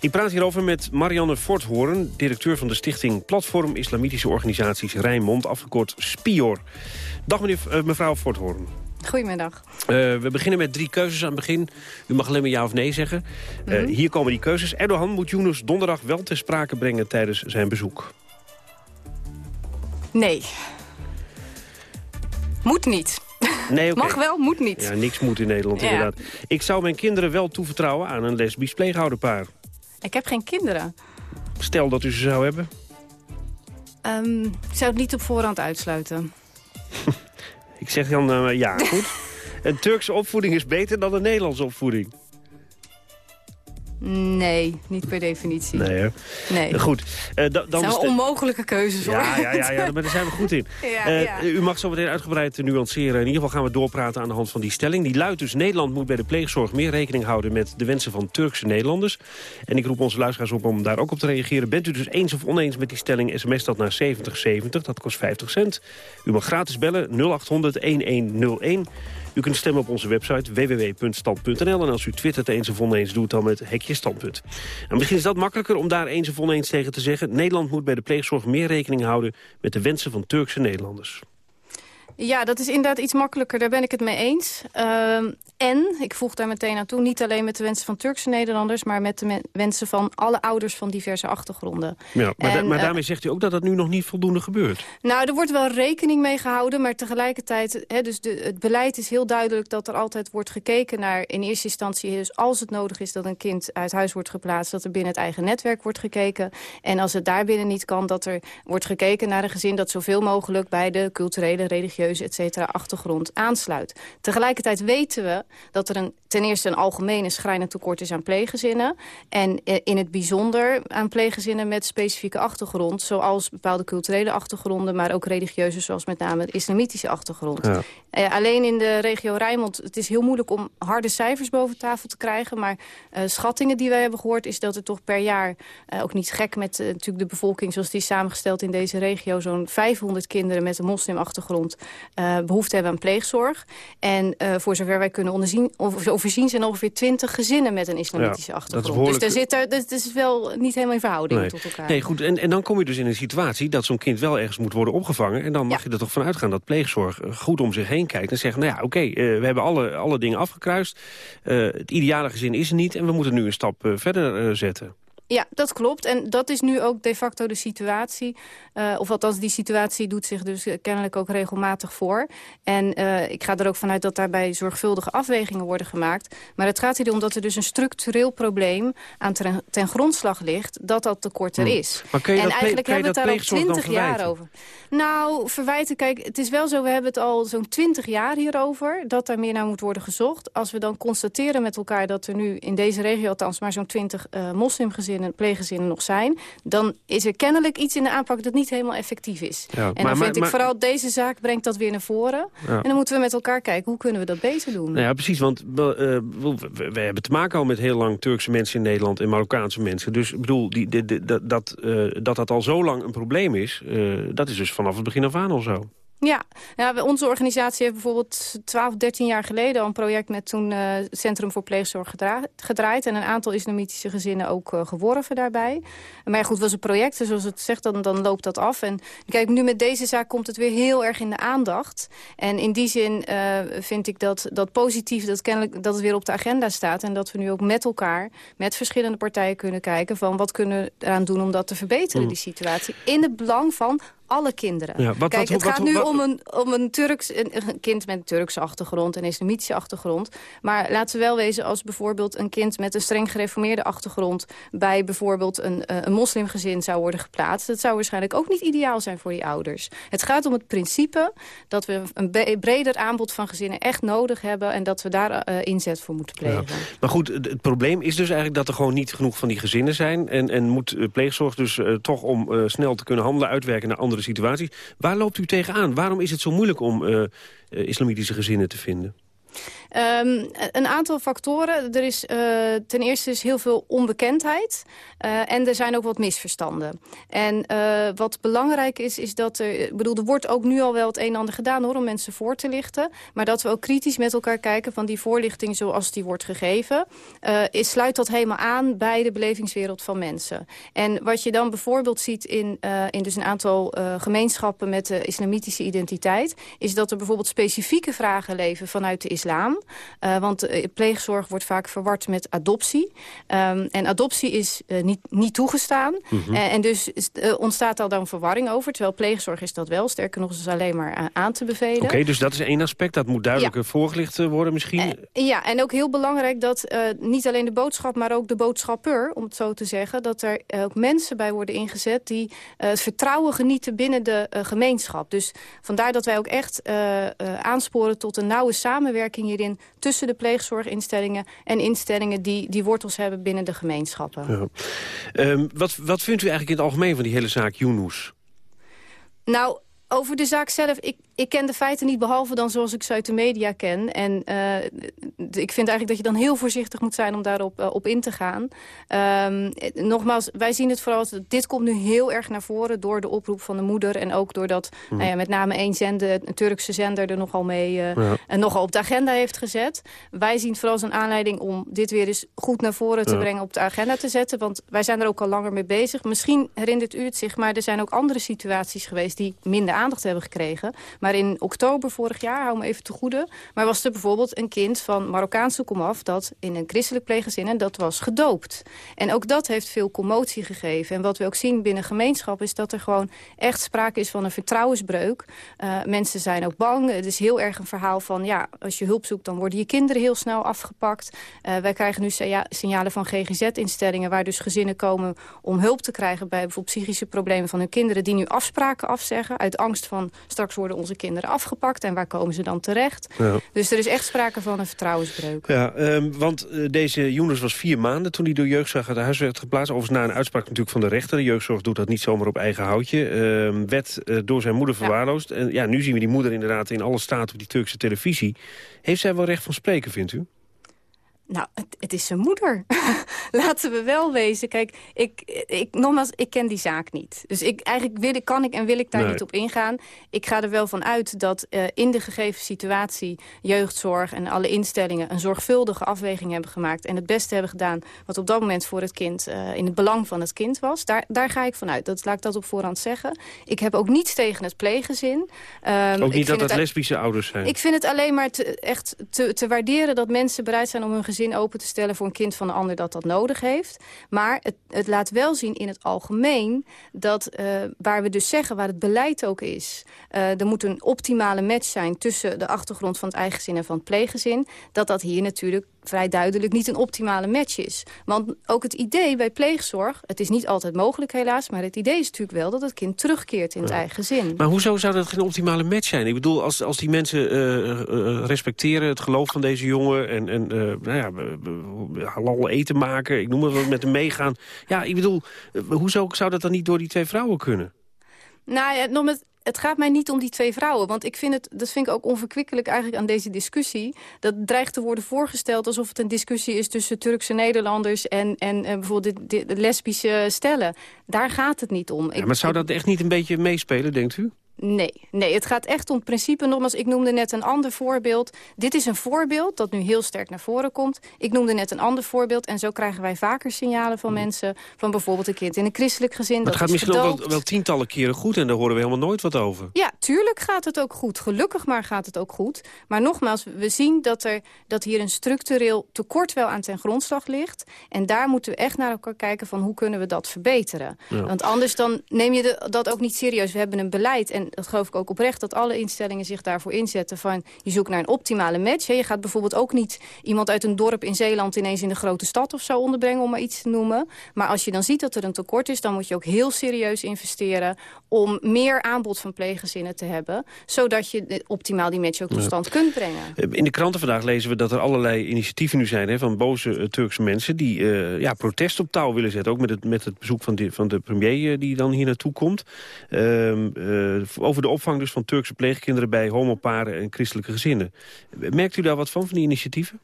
Ik praat hierover met Marianne Forthoorn, directeur van de stichting Platform Islamitische Organisaties Rijnmond, afgekort SPIOR. Dag meneer, mevrouw Forthoorn. Goedemiddag. Uh, we beginnen met drie keuzes aan het begin. U mag alleen maar ja of nee zeggen. Uh, mm -hmm. Hier komen die keuzes. Erdogan moet Yunus donderdag wel ter sprake brengen tijdens zijn bezoek. Nee. Moet niet. Nee, okay. Mag wel, moet niet. Ja, niks moet in Nederland ja. inderdaad. Ik zou mijn kinderen wel toevertrouwen aan een lesbisch pleeghouderpaar. Ik heb geen kinderen. Stel dat u ze zou hebben. Ehm, ik zou het niet op voorhand uitsluiten. Ik zeg dan eh, ja, goed. Een Turkse opvoeding is beter dan een Nederlandse opvoeding. Nee, niet per definitie. Nee, hè? Nee. Goed. Eh, da- dan dat zijn onmogelijke keuzes, hoor. Ja, ja, ja, ja, maar daar zijn we goed in. Ja, Eh, ja. U mag zo meteen uitgebreid nuanceren. In ieder geval gaan we doorpraten aan de hand van die stelling. Die luidt dus, Nederland moet bij de pleegzorg meer rekening houden... met de wensen van Turkse Nederlanders. En ik roep onze luisteraars op om daar ook op te reageren. Bent u dus eens of oneens met die stelling, sms dat naar 7070. Dat kost 50 cent. U mag gratis bellen 0800-1101. U kunt stemmen op onze website www.stand.nl. En als u twittert eens of oneens, doet dan met hekje standpunt. En misschien is dat makkelijker om daar eens of oneens tegen te zeggen. Nederland moet bij de pleegzorg meer rekening houden... met de wensen van Turkse Nederlanders. Ja, dat is inderdaad iets makkelijker. Daar ben ik het mee eens. Ehm, en, ik voeg daar meteen aan toe, niet alleen met de wensen van Turkse Nederlanders... maar met de wensen van alle ouders van diverse achtergronden. Ja, maar, da- En, maar eh, daarmee zegt u ook dat dat nu nog niet voldoende gebeurt. Nou, er wordt wel rekening mee gehouden, maar tegelijkertijd... Hè, dus de, het beleid is heel duidelijk dat er altijd wordt gekeken naar... in eerste instantie, dus als het nodig is dat een kind uit huis wordt geplaatst... dat er binnen het eigen netwerk wordt gekeken. En als het daarbinnen niet kan, dat er wordt gekeken naar een gezin... dat zoveel mogelijk bij de culturele, religieuze, et cetera, achtergrond aansluit. Tegelijkertijd weten we dat er een, ten eerste een algemene schrijnend tekort is aan pleeggezinnen... en eh, in het bijzonder aan pleeggezinnen met specifieke achtergrond... zoals bepaalde culturele achtergronden, maar ook religieuze... zoals met name de islamitische achtergrond. Ja. Eh, alleen in de regio Rijnmond, het is heel moeilijk om harde cijfers boven tafel te krijgen. Maar eh, schattingen die wij hebben gehoord is dat er toch per jaar, ook niet gek met natuurlijk de bevolking zoals die is samengesteld in deze regio, zo'n 500 kinderen met een moslimachtergrond eh behoefte hebben aan pleegzorg. En eh, voor zover wij kunnen onderzien, of, overzien zijn ongeveer 20 gezinnen met een islamitische Ja, achtergrond. behoorlijk- Dus daar zit er, dat is wel niet helemaal in verhouding Nee. tot elkaar. nee, goed. En, en dan kom je dus in een situatie dat zo'n kind wel ergens moet worden opgevangen. En dan mag je er toch van uitgaan dat pleegzorg eh, goed om zich heen kijkt. En zegt, nou ja, oké, we hebben alle, alle dingen afgekruist. Het ideale gezin is er niet. En we moeten nu een stap verder zetten. Ja, dat klopt. En dat is nu ook de facto de situatie. Eh, of althans, die situatie doet zich dus eh, kennelijk ook regelmatig voor. En eh, ik ga er ook vanuit dat daarbij zorgvuldige afwegingen worden gemaakt. Maar het gaat hier om dat er dus een structureel probleem aan ten, ten grondslag ligt... dat dat tekort er Hmm. is. Maar kun je en dat eigenlijk hebben we het daar al twintig jaar over. Nou, verwijten, kijk, het is wel zo, we hebben het al zo'n twintig jaar hierover... dat daar meer naar moet worden gezocht. Als we dan constateren met elkaar dat er nu in deze regio... althans maar zo'n twintig eh moslimgezinnen, pleeggezinnen nog zijn... dan is er kennelijk iets in de aanpak dat niet helemaal effectief is. Ja, en dan vind maar- ik maar- vooral deze zaak brengt dat weer naar voren. Ja. En dan moeten we met elkaar kijken, hoe kunnen we dat beter doen? Nou ja, precies, want eh, we, hebben te maken al met heel lang Turkse mensen in Nederland en Marokkaanse mensen. Dus ik bedoel, die, die- die- dat, dat, eh, dat dat al zo lang een probleem is, eh, dat is dus vanaf het begin af aan al zo. Ja, onze organisatie heeft bijvoorbeeld 12, 13 jaar geleden al een project met toen eh, het Centrum voor Pleegzorg gedra- gedraaid. En een aantal islamitische gezinnen ook eh, geworven daarbij. Maar ja, goed, het was een project, dus zoals het zegt, dan, dan loopt dat af. En kijk, nu met deze zaak komt het weer heel erg in de aandacht. En in die zin eh, vind ik dat, dat positief dat, kennelijk, dat het weer op de agenda staat. En dat we nu ook met elkaar, met verschillende partijen kunnen kijken... van wat kunnen we eraan doen om dat te verbeteren, Mm. die situatie. In het belang van alle kinderen. Ja, wat- Kijk, wat- het wat- gaat nu om een, om een, Turks, een, een kind met een Turkse achtergrond en een islamitische achtergrond. Maar laten we wel wezen als bijvoorbeeld een kind met een streng gereformeerde achtergrond... bij bijvoorbeeld een, eh, een moslimgezin zou worden geplaatst. Dat zou waarschijnlijk ook niet ideaal zijn voor die ouders. Het gaat om het principe dat we een breder aanbod van gezinnen echt nodig hebben... en dat we daar eh, inzet voor moeten plegen. Ja. Maar goed, het, het probleem is dus eigenlijk dat er gewoon niet genoeg van die gezinnen zijn. En, en moet eh, pleegzorg dus toch om snel te kunnen handelen uitwerken naar andere situaties. Waar loopt u tegenaan? Waarom is het zo moeilijk om eh, eh, islamitische gezinnen te vinden? Ehm, een aantal factoren. Er is eh, ten eerste is heel veel onbekendheid. eh, en er zijn ook wat misverstanden. En eh, wat belangrijk is, is dat er... Ik bedoel, er wordt ook nu al wel het een en ander gedaan hoor, om mensen voor te lichten. Maar dat we ook kritisch met elkaar kijken van die voorlichting zoals die wordt gegeven. is, sluit dat helemaal aan bij de belevingswereld van mensen. En wat je dan bijvoorbeeld ziet in, in dus een aantal gemeenschappen met de islamitische identiteit... is dat er bijvoorbeeld specifieke vragen leven vanuit de islam. Uh, want uh, pleegzorg wordt vaak verward met adoptie. Um, en adoptie is uh, niet, niet toegestaan. Mm -hmm. en dus ontstaat al dan verwarring over. Terwijl pleegzorg is dat wel. Sterker nog, is alleen maar aan te bevelen. Oké, okay, dus dat is één aspect. Dat moet duidelijker ja. voorgelicht worden misschien. ja, en ook heel belangrijk dat niet alleen de boodschap... maar ook de boodschapper, om het zo te zeggen... dat er ook mensen bij worden ingezet... die het vertrouwen genieten binnen de gemeenschap. Dus vandaar dat wij ook echt aansporen tot een nauwe samenwerking hierin... tussen de pleegzorginstellingen en instellingen die, die wortels hebben binnen de gemeenschappen. Ja. Um, wat, wat vindt u eigenlijk in het algemeen van die hele zaak Yunus? Nou, over de zaak zelf, ik, ik ken de feiten niet behalve dan zoals ik ze uit de media ken. En uh, ik vind eigenlijk dat je dan heel voorzichtig moet zijn om daarop uh, op in te gaan. Um, nogmaals, wij zien het vooral, dit komt nu heel erg naar voren door de oproep van de moeder. En ook doordat mm. nou ja, met name één zender, een Turkse zender er nogal mee uh, ja. en nogal op de agenda heeft gezet. Wij zien het vooral als een aanleiding om dit weer eens goed naar voren te ja. brengen, op de agenda te zetten. Want wij zijn er ook al langer mee bezig. Misschien herinnert u het zich, maar er zijn ook andere situaties geweest die minder aandacht hebben gekregen. Maar in oktober vorig jaar, hou me even te goede... maar was er bijvoorbeeld een kind van Marokkaanse komaf... dat in een christelijk pleeggezin en dat was gedoopt. En ook dat heeft veel commotie gegeven. En wat we ook zien binnen gemeenschap is dat er gewoon echt sprake is van een vertrouwensbreuk. Uh, mensen zijn ook bang. Het is heel erg een verhaal van, ja, als je hulp zoekt... dan worden je kinderen heel snel afgepakt. Uh, wij krijgen nu signalen van GGZ-instellingen... waar dus gezinnen komen om hulp te krijgen... bij bijvoorbeeld psychische problemen van hun kinderen... die nu afspraken afzeggen uit angst van... straks worden onze kinderen afgepakt en waar komen ze dan terecht. Ja. Dus er is echt sprake van een vertrouwensbreuk. Ja, um, want uh, deze Jonas was vier maanden toen hij door jeugdzorg uit huis werd geplaatst. Overigens na een uitspraak natuurlijk van de rechter. De jeugdzorg doet dat niet zomaar op eigen houtje. Uh, werd uh, door zijn moeder verwaarloosd. Ja. En ja, nu zien we die moeder inderdaad in alle staat op die Turkse televisie. Heeft zij wel recht van spreken, vindt u? Nou, het, het, is zijn moeder. Laten we wel wezen. Kijk, ik, ik, nogmaals, ik ken die zaak niet. Dus ik, eigenlijk wil, kan ik en wil ik daar nee. niet op ingaan. Ik ga er wel van uit dat uh, in de gegeven situatie... jeugdzorg en alle instellingen een zorgvuldige afweging hebben gemaakt... en het beste hebben gedaan wat op dat moment voor het kind... Uh, in het belang van het kind was. Daar, daar ga ik vanuit. Dat, laat ik dat op voorhand zeggen. Ik heb ook niets tegen het pleeggezin. Um, ook niet dat het, het lesbische ouders zijn? Ik vind het alleen maar te, echt te, te waarderen dat mensen bereid zijn om hun gezin gezin open te stellen voor een kind van een ander dat dat nodig heeft. Maar het, het laat wel zien in het algemeen dat uh, waar we dus zeggen, waar het beleid ook is... Uh, er moet een optimale match zijn tussen de achtergrond van het eigen gezin en van het pleeggezin. Dat dat hier natuurlijk vrij duidelijk niet een optimale match is. Want ook het idee bij pleegzorg, het is niet altijd mogelijk helaas... maar het idee is natuurlijk wel dat het kind terugkeert in het eigen gezin. Maar hoezo zou dat geen optimale match zijn? Ik bedoel, als, als die mensen uh, uh, respecteren het geloof van deze jongen... en, en uh, nou ja, halal eten maken, ik noem het wat, met hem meegaan. Ja, ik bedoel, hoezo zou dat dan niet door die twee vrouwen kunnen? Nou ja, nog met het gaat mij niet om die twee vrouwen. Want ik vind het, dat vind ik ook onverkwikkelijk eigenlijk aan deze discussie. Dat dreigt te worden voorgesteld alsof het een discussie is tussen Turkse Nederlanders en, en, en bijvoorbeeld de, de, lesbische stellen. Daar gaat het niet om. Ja, maar zou dat echt niet een beetje meespelen, denkt u? Nee, nee, het gaat echt om principe. Nogmaals, ik noemde net een ander voorbeeld. Dit is een voorbeeld dat nu heel sterk naar voren komt. Ik noemde net een ander voorbeeld. En zo krijgen wij vaker signalen van mensen... van bijvoorbeeld een kind in een christelijk gezin. Maar het gaat misschien ook wel, wel, tientallen keren goed... en daar horen we helemaal nooit wat over. Ja, tuurlijk gaat het ook goed. Gelukkig maar gaat het ook goed. Maar nogmaals, we zien dat, er, dat hier een structureel tekort wel aan ten grondslag ligt. En daar moeten we echt naar elkaar kijken van hoe kunnen we dat verbeteren. Ja. Want anders dan neem je de, dat ook niet serieus. We hebben een beleid... En dat geloof ik ook oprecht, dat alle instellingen zich daarvoor inzetten van je zoekt naar een optimale match. Je gaat bijvoorbeeld ook niet iemand uit een dorp in Zeeland ineens in de grote stad of zo onderbrengen, om maar iets te noemen. Maar als je dan ziet dat er een tekort is, dan moet je ook heel serieus investeren om meer aanbod van pleeggezinnen te hebben, zodat je optimaal die match ook tot stand kunt brengen. Eh, in de kranten vandaag lezen we dat er allerlei initiatieven nu zijn hè, van boze uh, Turkse mensen die uh, ja, protest op touw willen zetten. Ook met het, met het bezoek van, die, van de premier die dan hier naartoe komt. Uh, over de opvang dus van Turkse pleegkinderen bij homoparen en christelijke gezinnen. Merkt u daar wat van, van die initiatieven?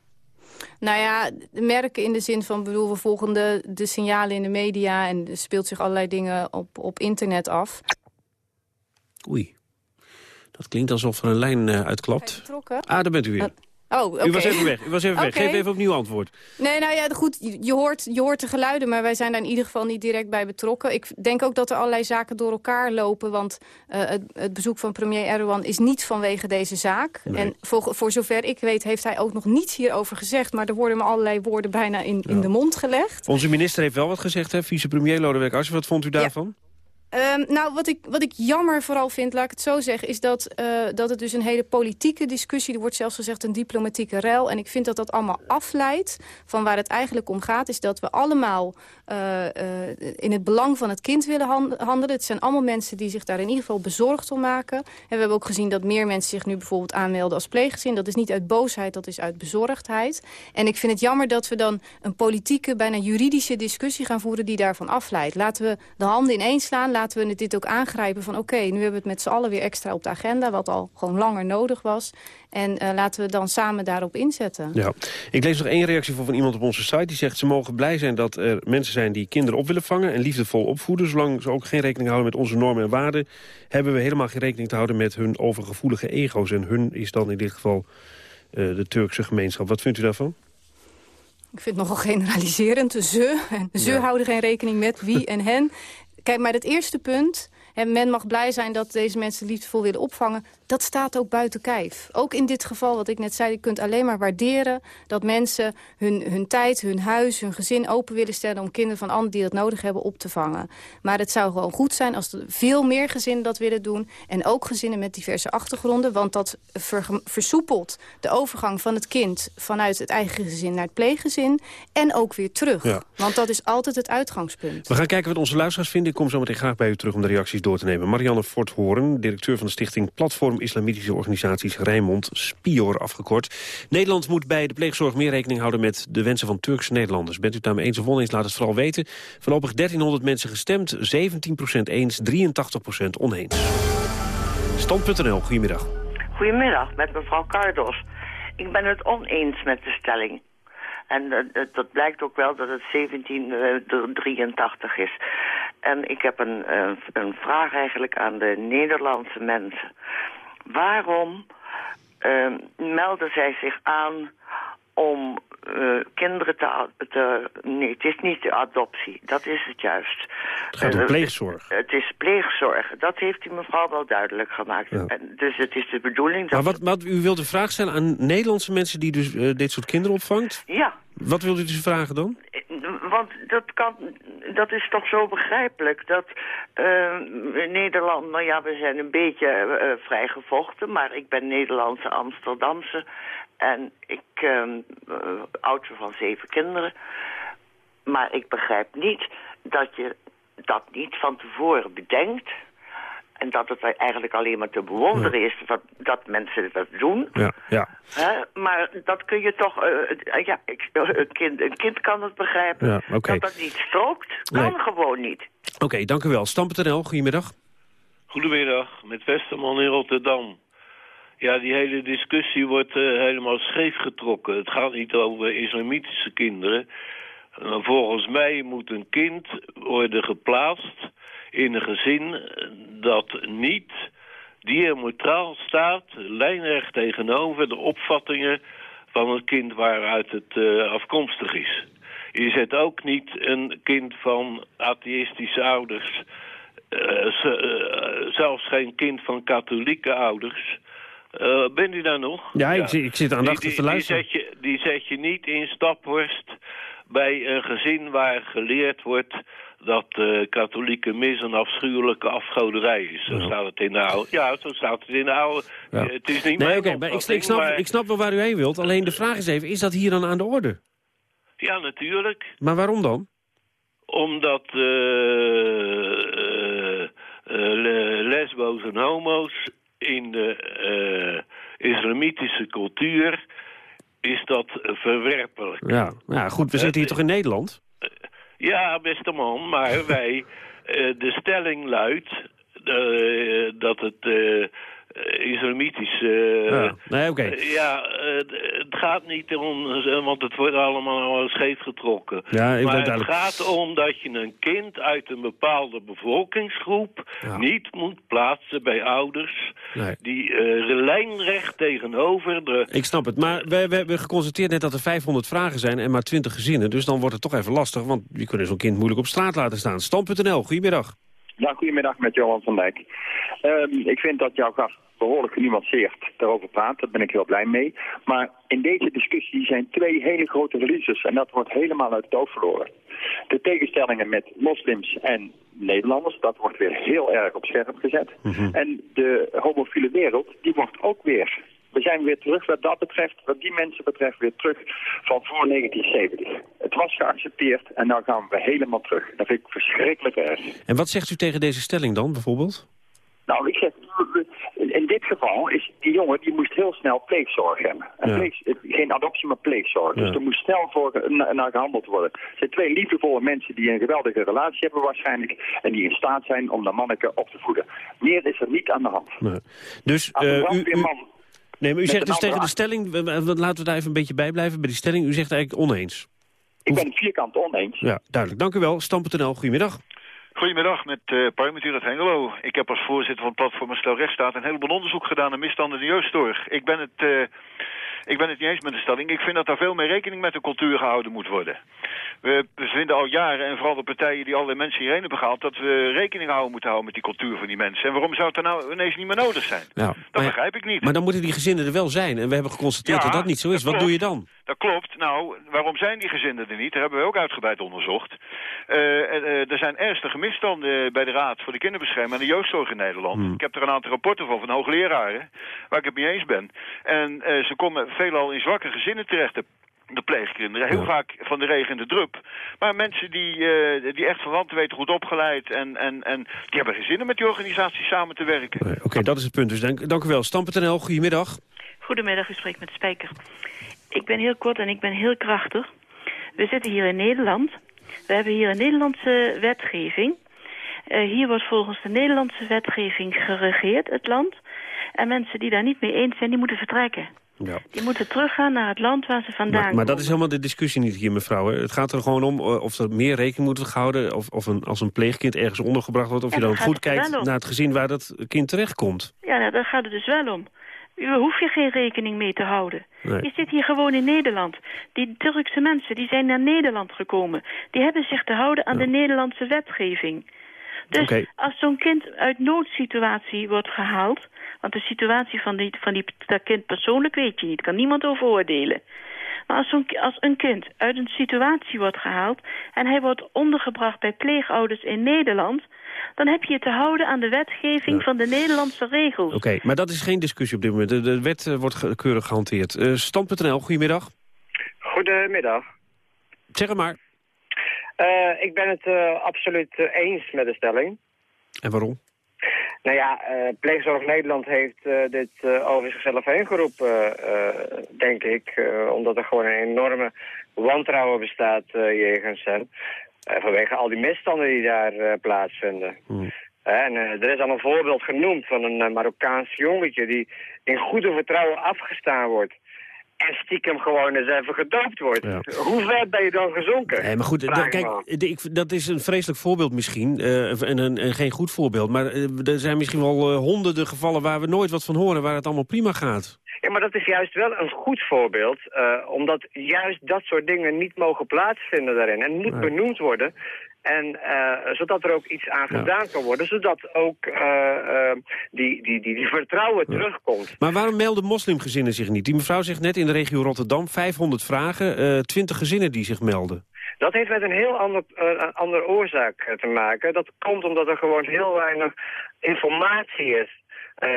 Nou ja, merken in de zin van, bedoel, we volgen de, de signalen in de media... en er speelt zich allerlei dingen op, op internet af. Oei, dat klinkt alsof er een lijn uh, uitklapt. Ah, daar bent u weer. Oh, oké. U was even weg. U was even weg. Geef even opnieuw antwoord. Nee, nou ja, goed, je- hoort, je hoort de geluiden, maar wij zijn daar in ieder geval niet direct bij betrokken. Ik denk ook dat er allerlei zaken door elkaar lopen, want eh, het, het bezoek van premier Erdogan is niet vanwege deze zaak. En voor, voor zover ik weet heeft hij ook nog niets hierover gezegd, maar er worden me allerlei woorden bijna in, in de mond gelegd. Onze minister heeft wel wat gezegd, hè? Vicepremier Lodewijk Asscher. Wat vond u daarvan? Ehm, nou, wat ik, wat ik jammer vooral vind, laat ik het zo zeggen... is dat, eh, dat het dus een hele politieke discussie... er wordt zelfs gezegd een diplomatieke ruil. En ik vind dat dat allemaal afleidt van waar het eigenlijk om gaat... is dat we allemaal eh, eh, in het belang van het kind willen han- handelen. Het zijn allemaal mensen die zich daar in ieder geval bezorgd om maken. En we hebben ook gezien dat meer mensen zich nu bijvoorbeeld aanmelden als pleeggezin. Dat is niet uit boosheid, dat is uit bezorgdheid. En ik vind het jammer dat we dan een politieke, bijna juridische discussie gaan voeren... die daarvan afleidt. Laten we de handen ineens slaan, laten we dit ook aangrijpen van... oké, nu hebben we het met z'n allen weer extra op de agenda... wat al gewoon langer nodig was. En eh, laten we dan samen daarop inzetten. Ja. Ik lees nog één reactie voor van iemand op onze site. Die zegt, ze mogen blij zijn dat er mensen zijn die kinderen op willen vangen... en liefdevol opvoeden. Zolang ze ook geen rekening houden met onze normen en waarden... hebben we helemaal geen rekening te houden met hun overgevoelige ego's. En hun is dan in dit geval eh, de Turkse gemeenschap. Wat vindt u daarvan? Ik vind het nogal generaliserend. Ze, en ze Ja. houden geen rekening met wie en hen. Kijk, maar het eerste punt... En men mag blij zijn dat deze mensen liefdevol willen opvangen. Dat staat ook buiten kijf. Ook in dit geval, wat ik net zei, je kunt alleen maar waarderen... dat mensen hun, hun tijd, hun huis, hun gezin open willen stellen... om kinderen van anderen die dat nodig hebben op te vangen. Maar het zou gewoon goed zijn als er veel meer gezinnen dat willen doen. En ook gezinnen met diverse achtergronden. Want dat ver- versoepelt de overgang van het kind... vanuit het eigen gezin naar het pleeggezin. En ook weer terug. Ja. Want dat is altijd het uitgangspunt. We gaan kijken wat onze luisteraars vinden. Ik kom zo meteen graag bij u terug om de reacties door te nemen. Marianne Forthoorn, directeur van de stichting Platform Islamitische Organisaties Rijnmond, SPIOR afgekort. Nederland moet bij de pleegzorg meer rekening houden met de wensen van Turkse Nederlanders. Bent u het daarmee eens of oneens, laat het vooral weten. Voorlopig 1300 mensen gestemd, 17% eens, 83% oneens. Stand.nl, goedemiddag. Goedemiddag, met mevrouw Cardos. Ik ben het oneens met de stelling. En eh, dat- blijkt ook wel dat het 1783 is. En ik heb een, eh, een vraag eigenlijk aan de Nederlandse mensen. Waarom eh, melden zij zich aan om eh, kinderen te, te... Nee, het is niet de adoptie. Dat is het juist. Het gaat om Eh, pleegzorg. Het is pleegzorg. Dat heeft die mevrouw wel duidelijk gemaakt. En dus het is de bedoeling Maar dat... wat, wat, u wilt een vraag stellen aan Nederlandse mensen die dus eh, dit soort kinderen opvangt? Ja, Wat wilt u dus vragen dan? want dat, kan, dat is toch zo begrijpelijk dat eh, Nederland... Nou ja, we zijn een beetje eh, vrijgevochten, maar ik ben Nederlandse Amsterdamse... En ik, eh, oudste van zeven kinderen. Maar ik begrijp niet dat je dat niet van tevoren bedenkt... En dat het eigenlijk alleen maar te bewonderen is dat, dat mensen dat doen. Ja, ja. Hè? Maar dat kun je toch... eh, eh, ja, ik, een, kind, een kind kan het begrijpen. Ja, oké. Dat dat niet strookt, kan Nee. gewoon niet. Oké, dank u wel. Stam.nl, goedemiddag. Goedemiddag, met Westerman in Rotterdam. Ja, die hele discussie wordt eh, helemaal scheef getrokken. Het gaat niet over islamitische kinderen. Eh, volgens mij moet een kind worden geplaatst in een gezin dat niet diametraal staat, lijnrecht tegenover de opvattingen van het kind waaruit het eh, afkomstig is. Je zet ook niet een kind van atheïstische ouders eh, eh, zelfs geen kind van katholieke ouders. Eh bent u daar nog? Ja, ik zit- ik zit aandachtig Die- die- te luisteren. Die zet, je, die zet je niet in Staphorst bij een gezin waar geleerd wordt dat eh, katholieke mis een afschuwelijke afgoderij is. Zo staat het in de oude... Ja, zo staat het in de oude... Ja. Het is niet Nee, oké, maar ik, snap, maar- ik snap wel waar u heen wilt. Alleen de vraag is even, is dat hier dan aan de orde? Ja, natuurlijk. Maar waarom dan? Omdat eh, eh, eh, le- lesbo's en homo's in de eh, islamitische cultuur is dat verwerpelijk. Ja, ja goed, we zitten hier toch in Nederland? Ja, beste man, maar wij, eh, de stelling luidt eh, dat het eh, eh, islamitisch. eh, Ja, nee, oké. eh, ja, het gaat niet om, want het wordt allemaal scheef getrokken. Ja, ik maar het duidelijk. gaat om dat je een kind uit een bepaalde bevolkingsgroep niet moet plaatsen bij ouders Nee. die eh, lijnrecht tegenover de... Ik snap het, maar we, we hebben geconstateerd net dat er 500 vragen zijn en maar 20 gezinnen. Dus dan wordt het toch even lastig, want je kunt zo'n kind moeilijk op straat laten staan. Stam.nl, goedemiddag. Ja, goedemiddag met Johan van Dijk. Ehm, ik vind dat jouw gast behoorlijk genuanceerd daarover praat. Daar ben ik heel blij mee. Maar in deze discussie zijn twee hele grote verliezers. En dat wordt helemaal uit het oog verloren. De tegenstellingen met moslims en Nederlanders, dat wordt weer heel erg op scherp gezet. En de homofiele wereld, die wordt ook weer... We zijn weer terug wat dat betreft, wat die mensen betreft, weer terug van voor 1970. Het was geaccepteerd en nu gaan we helemaal terug. Dat vind ik verschrikkelijk erg. En wat zegt u tegen deze stelling dan, bijvoorbeeld? Nou, ik zeg, in dit geval is die jongen, die moest heel snel pleegzorg hebben. Ja. pleeg- geen adoptie, maar pleegzorg. Dus er moest snel voor na- naar gehandeld worden. Het zijn twee liefdevolle mensen die een geweldige relatie hebben waarschijnlijk. En die in staat zijn om dat manneke op te voeden. Meer is er niet aan de hand. Nee. Dus eh, u, u, nee, maar u zegt dus tegen de stelling, laten we daar even een beetje bij blijven, bij die stelling. U zegt eigenlijk oneens. Ik ben het vierkant oneens. Ja, duidelijk. Dank u wel. Stam.nl, goedemiddag. Goedemiddag, met uh, Parmentier uit Hengelo. Ik heb als voorzitter van het platform Stel Rechtsstaat een heleboel onderzoek gedaan naar misstanden in de jeugdzorg. Ik ben het, eh, ik ben het niet eens met de stelling. Ik vind dat daar veel meer rekening met de cultuur gehouden moet worden. We, we vinden al jaren, en vooral de partijen die allerlei mensen hierheen hebben gehaald, dat we rekening houden moeten houden met die cultuur van die mensen. En waarom zou het er nou ineens niet meer nodig zijn? Nou, Dat begrijp ik niet. Maar dan moeten die gezinnen er wel zijn. En we hebben geconstateerd Ja, dat dat niet zo is. Wat doe je dan? Dat klopt. Nou, waarom zijn die gezinnen er niet? Dat hebben we ook uitgebreid onderzocht. Eh, eh, er zijn ernstige misstanden bij de Raad voor de Kinderbescherming en de Jeugdzorg in Nederland. Hmm. Ik heb er een aantal rapporten van, van hoogleraren, waar ik het mee eens ben. En eh, ze komen veelal in zwakke gezinnen terecht. De de pleegkinderen. Heel vaak van de regen in de drup. Maar mensen die, eh, die echt verwanten weten, goed opgeleid... En, en, en die hebben geen zin om met die organisatie samen te werken. Nee, Oké, dat is het punt. Dus dank, dank u wel. Stam.nl, goedemiddag. Goedemiddag, u spreekt met Spijker. Ik ben heel kort en ik ben heel krachtig. We zitten hier in Nederland. We hebben hier een Nederlandse wetgeving. Eh, hier wordt volgens de Nederlandse wetgeving geregeerd, het land. En mensen die daar niet mee eens zijn, die moeten vertrekken. Ja. Die moeten teruggaan naar het land waar ze vandaan Maar, maar dat is helemaal de discussie niet hier, mevrouw. hè. Het gaat er gewoon om eh, of er meer rekening moet worden gehouden... of, of een, als een pleegkind ergens ondergebracht wordt... of je dan goed kijkt naar het gezin waar dat kind terechtkomt. Ja, nou, daar gaat het dus wel om. U hoef je geen rekening mee te houden. Nee. Je zit hier gewoon in Nederland. Die Turkse mensen die zijn naar Nederland gekomen. Die hebben zich te houden aan de Nederlandse wetgeving. Dus als zo'n kind uit noodsituatie wordt gehaald... want de situatie van, die, van die, dat kind persoonlijk weet je niet. Kan niemand over oordelen. Maar als, zo'n, als een kind uit een situatie wordt gehaald... en hij wordt ondergebracht bij pleegouders in Nederland... dan heb je je te houden aan de wetgeving van de Nederlandse regels. Oké, maar dat is geen discussie op dit moment. De, de wet eh, wordt ge- keurig gehanteerd. Eh Stand.nl, goedemiddag. Goedemiddag. Zeg het maar. Eh, ik ben het eh, absoluut eens met de stelling. En waarom? Nou ja, eh, Pleegzorg Nederland heeft eh, dit eh, over zichzelf heen geroepen, denk ik. omdat er gewoon een enorme wantrouwen bestaat jegens hen. Vanwege al die misstanden die daar plaatsvinden. En eh, er is al een voorbeeld genoemd van een Marokkaans jongetje... die in goede vertrouwen afgestaan wordt. En stiekem gewoon eens even gedoopt wordt. Hoe ver ben je dan gezonken? Nee, maar goed, kijk, ik, dat is een vreselijk voorbeeld misschien. eh, en, een, en geen goed voorbeeld. Maar eh, er zijn misschien wel eh, honderden gevallen waar we nooit wat van horen... waar het allemaal prima gaat. Ja, maar dat is juist wel een goed voorbeeld. omdat juist dat soort dingen niet mogen plaatsvinden daarin. En moet Nee. benoemd worden. En eh, zodat er ook iets aan gedaan kan worden. Zodat ook eh, eh, die, die, die, die vertrouwen terugkomt. Maar waarom melden moslimgezinnen zich niet? Die mevrouw zegt net in de regio Rotterdam 500 vragen, eh 20 gezinnen die zich melden. Dat heeft met een heel ander, andere oorzaak te maken. Dat komt omdat er gewoon heel weinig informatie is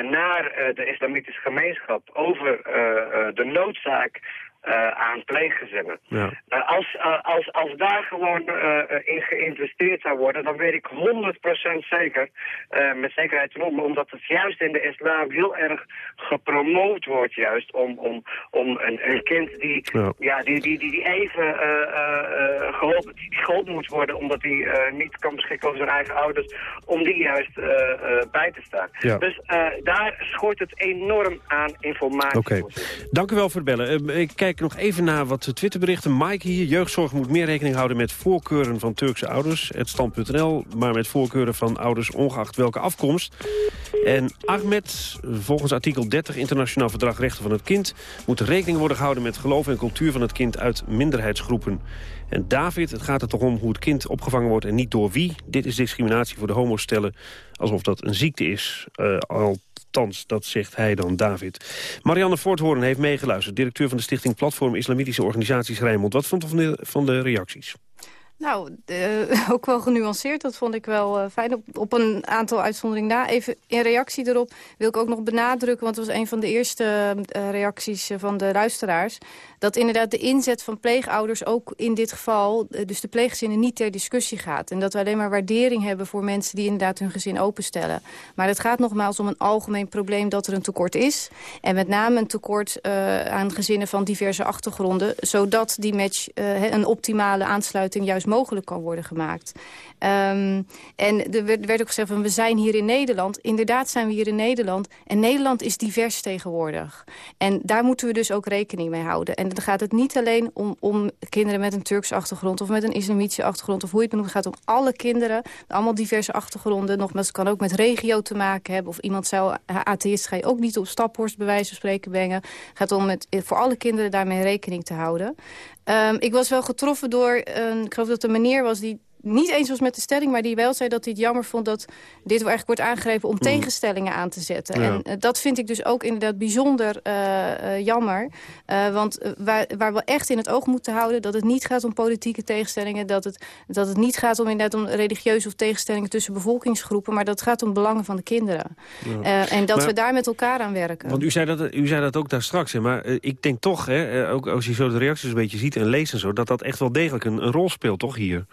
naar de islamitische gemeenschap over de noodzaak eh, aan pleeggezinnen. Ja. Uh, als, uh, als, als daar gewoon in geïnvesteerd zou worden, dan weet ik 100% zeker, met zekerheid noemen, omdat het juist in de islam heel erg gepromoot wordt juist om, om, om een, een kind die, ja. ja die, die, die, die even geholpen, die geholpen moet worden omdat hij niet kan beschikken over zijn eigen ouders, om die juist bij te staan. Ja. Dus daar schort het enorm aan informatie. Oké, okay. dank u wel voor het bellen. ik kijk nog even naar wat Twitterberichten. Mike hier, jeugdzorg moet meer rekening houden met voorkeuren van Turkse ouders. Het stand.nl, maar met voorkeuren van ouders ongeacht welke afkomst. En Ahmed, volgens artikel 30 Internationaal Verdrag Rechten van het Kind... moet rekening worden gehouden met geloof en cultuur van het kind uit minderheidsgroepen. En David, het gaat er toch om hoe het kind opgevangen wordt en niet door wie. Dit is discriminatie voor de homostellen, alsof dat een ziekte is. Uh, althans, dat zegt hij dan, David. Marianne Voorthoorn heeft meegeluisterd, directeur van de stichting Platform Islamitische Organisaties Rijnmond. Wat vond u van de reacties? Nou, uh, ook wel genuanceerd. Dat vond ik wel uh, fijn. Op, op, een aantal uitzonderingen na. Even in reactie erop wil ik ook nog benadrukken... want het was een van de eerste uh, reacties van de luisteraars... dat inderdaad de inzet van pleegouders ook in dit geval... dus de pleeggezinnen niet ter discussie gaat. En dat we alleen maar waardering hebben voor mensen... die inderdaad hun gezin openstellen. Maar het gaat nogmaals om een algemeen probleem dat er een tekort is. En met name een tekort aan gezinnen van diverse achtergronden... zodat die match een optimale aansluiting juist mogelijk kan worden gemaakt. Um, en er werd, ook gezegd van we zijn hier in Nederland. Inderdaad zijn we hier in Nederland. En Nederland is divers tegenwoordig. En daar moeten we dus ook rekening mee houden. En dan gaat het niet alleen om, om kinderen met een Turkse achtergrond... of met een islamitische achtergrond, of hoe je het benoemt. Het gaat om alle kinderen, allemaal diverse achtergronden. Nogmaals, het kan ook met regio te maken hebben. Of iemand zou, atheïst ga je ook niet op staphorst bij wijze van spreken brengen. Het gaat om met, voor alle kinderen daarmee rekening te houden. Um, ik was wel getroffen door, een, ik geloof dat de meneer was... die niet eens was met de stelling, maar die wel zei dat hij het jammer vond... dat dit eigenlijk wordt aangegrepen om mm. tegenstellingen aan te zetten. Ja. En uh, dat vind ik dus ook inderdaad bijzonder uh, uh, jammer. want waar, waar we echt in het oog moeten houden... dat het niet gaat om politieke tegenstellingen... dat het, dat het niet gaat om inderdaad om religieuze of tegenstellingen tussen bevolkingsgroepen... maar dat het gaat om belangen van de kinderen. Ja. en dat maar, we daar met elkaar aan werken. Want u zei dat, u zei dat ook daar straks, hè, maar ik denk toch... Hè, ook als je zo de reacties een beetje ziet en leest en zo... dat dat echt wel degelijk een, een rol speelt, toch, hier?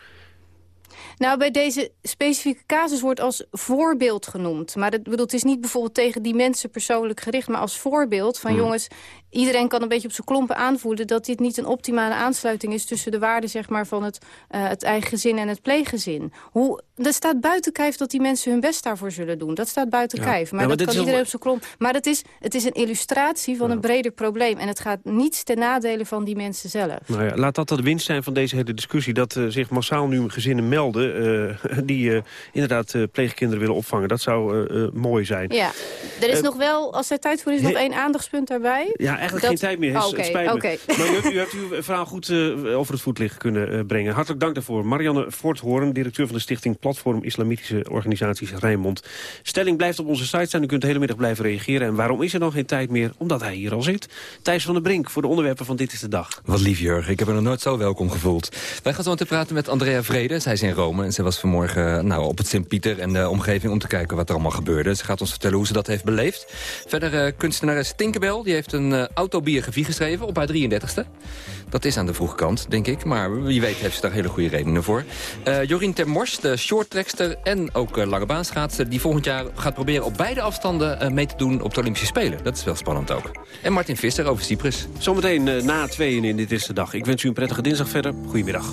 Nou, bij deze specifieke casus wordt als voorbeeld genoemd. Maar het, bedoel, het is niet bijvoorbeeld tegen die mensen persoonlijk gericht... maar als voorbeeld van Hmm. mm. jongens... iedereen kan een beetje op zijn klompen aanvoelen... dat dit niet een optimale aansluiting is... tussen de waarden zeg maar, van het, uh, het eigen gezin en het pleeggezin. Hoe, dat staat buiten kijf dat die mensen hun best daarvoor zullen doen. Dat staat buiten Ja. kijf. Maar, Ja, maar dat kan iedereen op zijn klomp. Maar het is, het is een illustratie van een breder probleem. En het gaat niets ten nadele van die mensen zelf. Nou ja, laat dat de winst zijn van deze hele discussie. Dat uh, zich massaal nu gezinnen melden uh, die inderdaad pleegkinderen willen opvangen. Dat zou mooi zijn. Ja, er is Eh, nog wel, als er tijd voor is, nog één aandachtspunt daarbij. Ja, eigenlijk Dat- geen tijd meer. Oh, Het Oké, spijt me. Maar u hebt, u hebt uw verhaal goed eh, over het voetlicht kunnen eh, brengen. Hartelijk dank daarvoor. Marianne Voorthoorn, directeur van de stichting Platform Islamitische Organisaties Rijnmond. Stelling blijft op onze site staan. U kunt de hele middag blijven reageren. En waarom is er dan geen tijd meer? Omdat hij hier al zit. Thijs van der Brink voor de onderwerpen van Dit is de Dag. Wat lief, Jurgen. Ik heb me nog nooit zo welkom gevoeld. Wij gaan zo meteen praten met Andrea Vrede. Zij is in Rome en ze was vanmorgen nou, op het Sint-Pieter en de omgeving... om te kijken wat er allemaal gebeurde. Ze gaat ons vertellen hoe ze dat heeft beleefd. Verder uh, kunstenares Tinkerbell. Die heeft een autobiografie geschreven op haar 33ste. Dat is aan de vroege kant, denk ik. Maar wie weet heeft ze daar hele goede redenen voor. Uh, Jorien Termors, de shorttrackster en ook uh, lange baanschaatser... die volgend jaar gaat proberen op beide afstanden uh, mee te doen op de Olympische Spelen. Dat is wel spannend ook. En Martin Visser over Cyprus. Zometeen uh, na tweeën in Dit is de Dag. Ik wens u een prettige dinsdag verder. Goedemiddag.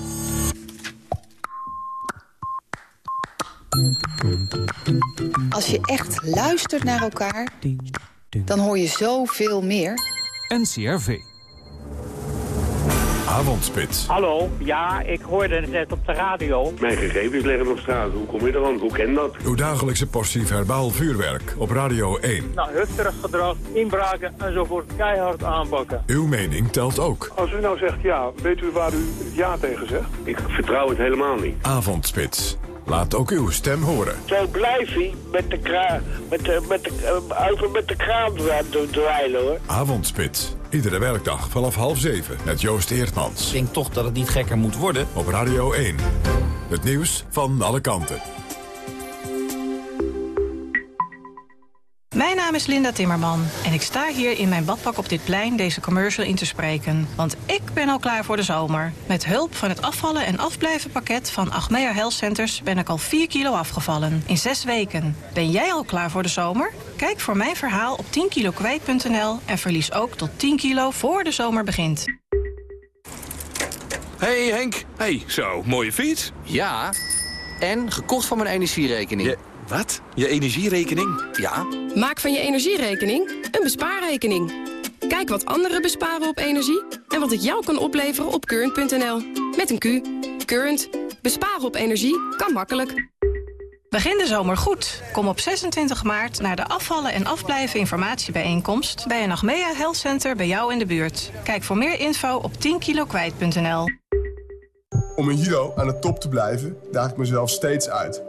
Als je echt luistert naar elkaar, dan hoor je zoveel meer. NCRV. Avondspits. Hallo, ja, ik hoorde het net op de radio. Mijn gegevens liggen op straat. Hoe kom je er aan? Hoe ken dat? Uw dagelijkse portie verbaal vuurwerk op Radio 1. Nou, hufterig gedrag, inbraken enzovoort keihard aanpakken. Uw mening telt ook. Als u nou zegt ja, weet u waar u ja tegen zegt? Ik vertrouw het helemaal niet. Avondspits. Laat ook uw stem horen. Zo blijf hij met de kraan, met de, met de, over met de kraan dweilen hoor. Avondspits. Iedere werkdag vanaf half zeven met Joost Eertmans. Ik denk toch dat het niet gekker moet worden. Op Radio 1. Het nieuws van alle kanten. Mijn naam is Linda Timmerman en ik sta hier in mijn badpak op dit plein deze commercial in te spreken. Want ik ben al klaar voor de zomer. Met hulp van het afvallen en afblijven pakket van Achmea Health Centers ben ik al 4 kilo afgevallen in 6 weken. Ben jij al klaar voor de zomer? Kijk voor mijn verhaal op 10kilokwijt.nl en verlies ook tot 10 kilo voor de zomer begint. Hey Henk, hey, zo, mooie fiets. Ja, en gekocht van mijn energierekening. Wat? Je energierekening? Ja. Maak van je energierekening een bespaarrekening. Kijk wat anderen besparen op energie en wat het jou kan opleveren op current.nl. Met een Q. Current. Besparen op energie kan makkelijk. Begin de zomer goed. Kom op 26 maart naar de afvallen en afblijven informatiebijeenkomst... bij een Achmea Health Center bij jou in de buurt. Kijk voor meer info op 10kilokwijt.nl. Om in judo aan de top te blijven, daag ik mezelf steeds uit.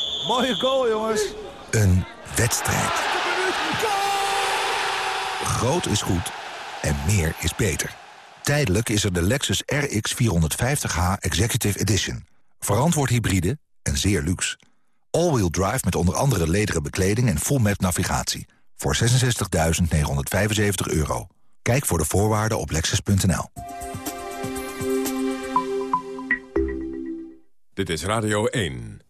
Mooie goal, jongens. Een wedstrijd. Groot is goed en meer is beter. Tijdelijk is er de Lexus RX 450h Executive Edition. Verantwoord hybride en zeer luxe. All-wheel drive met onder andere lederen bekleding en full map navigatie. Voor 66.975 euro. Kijk voor de voorwaarden op lexus.nl. Dit is Radio 1.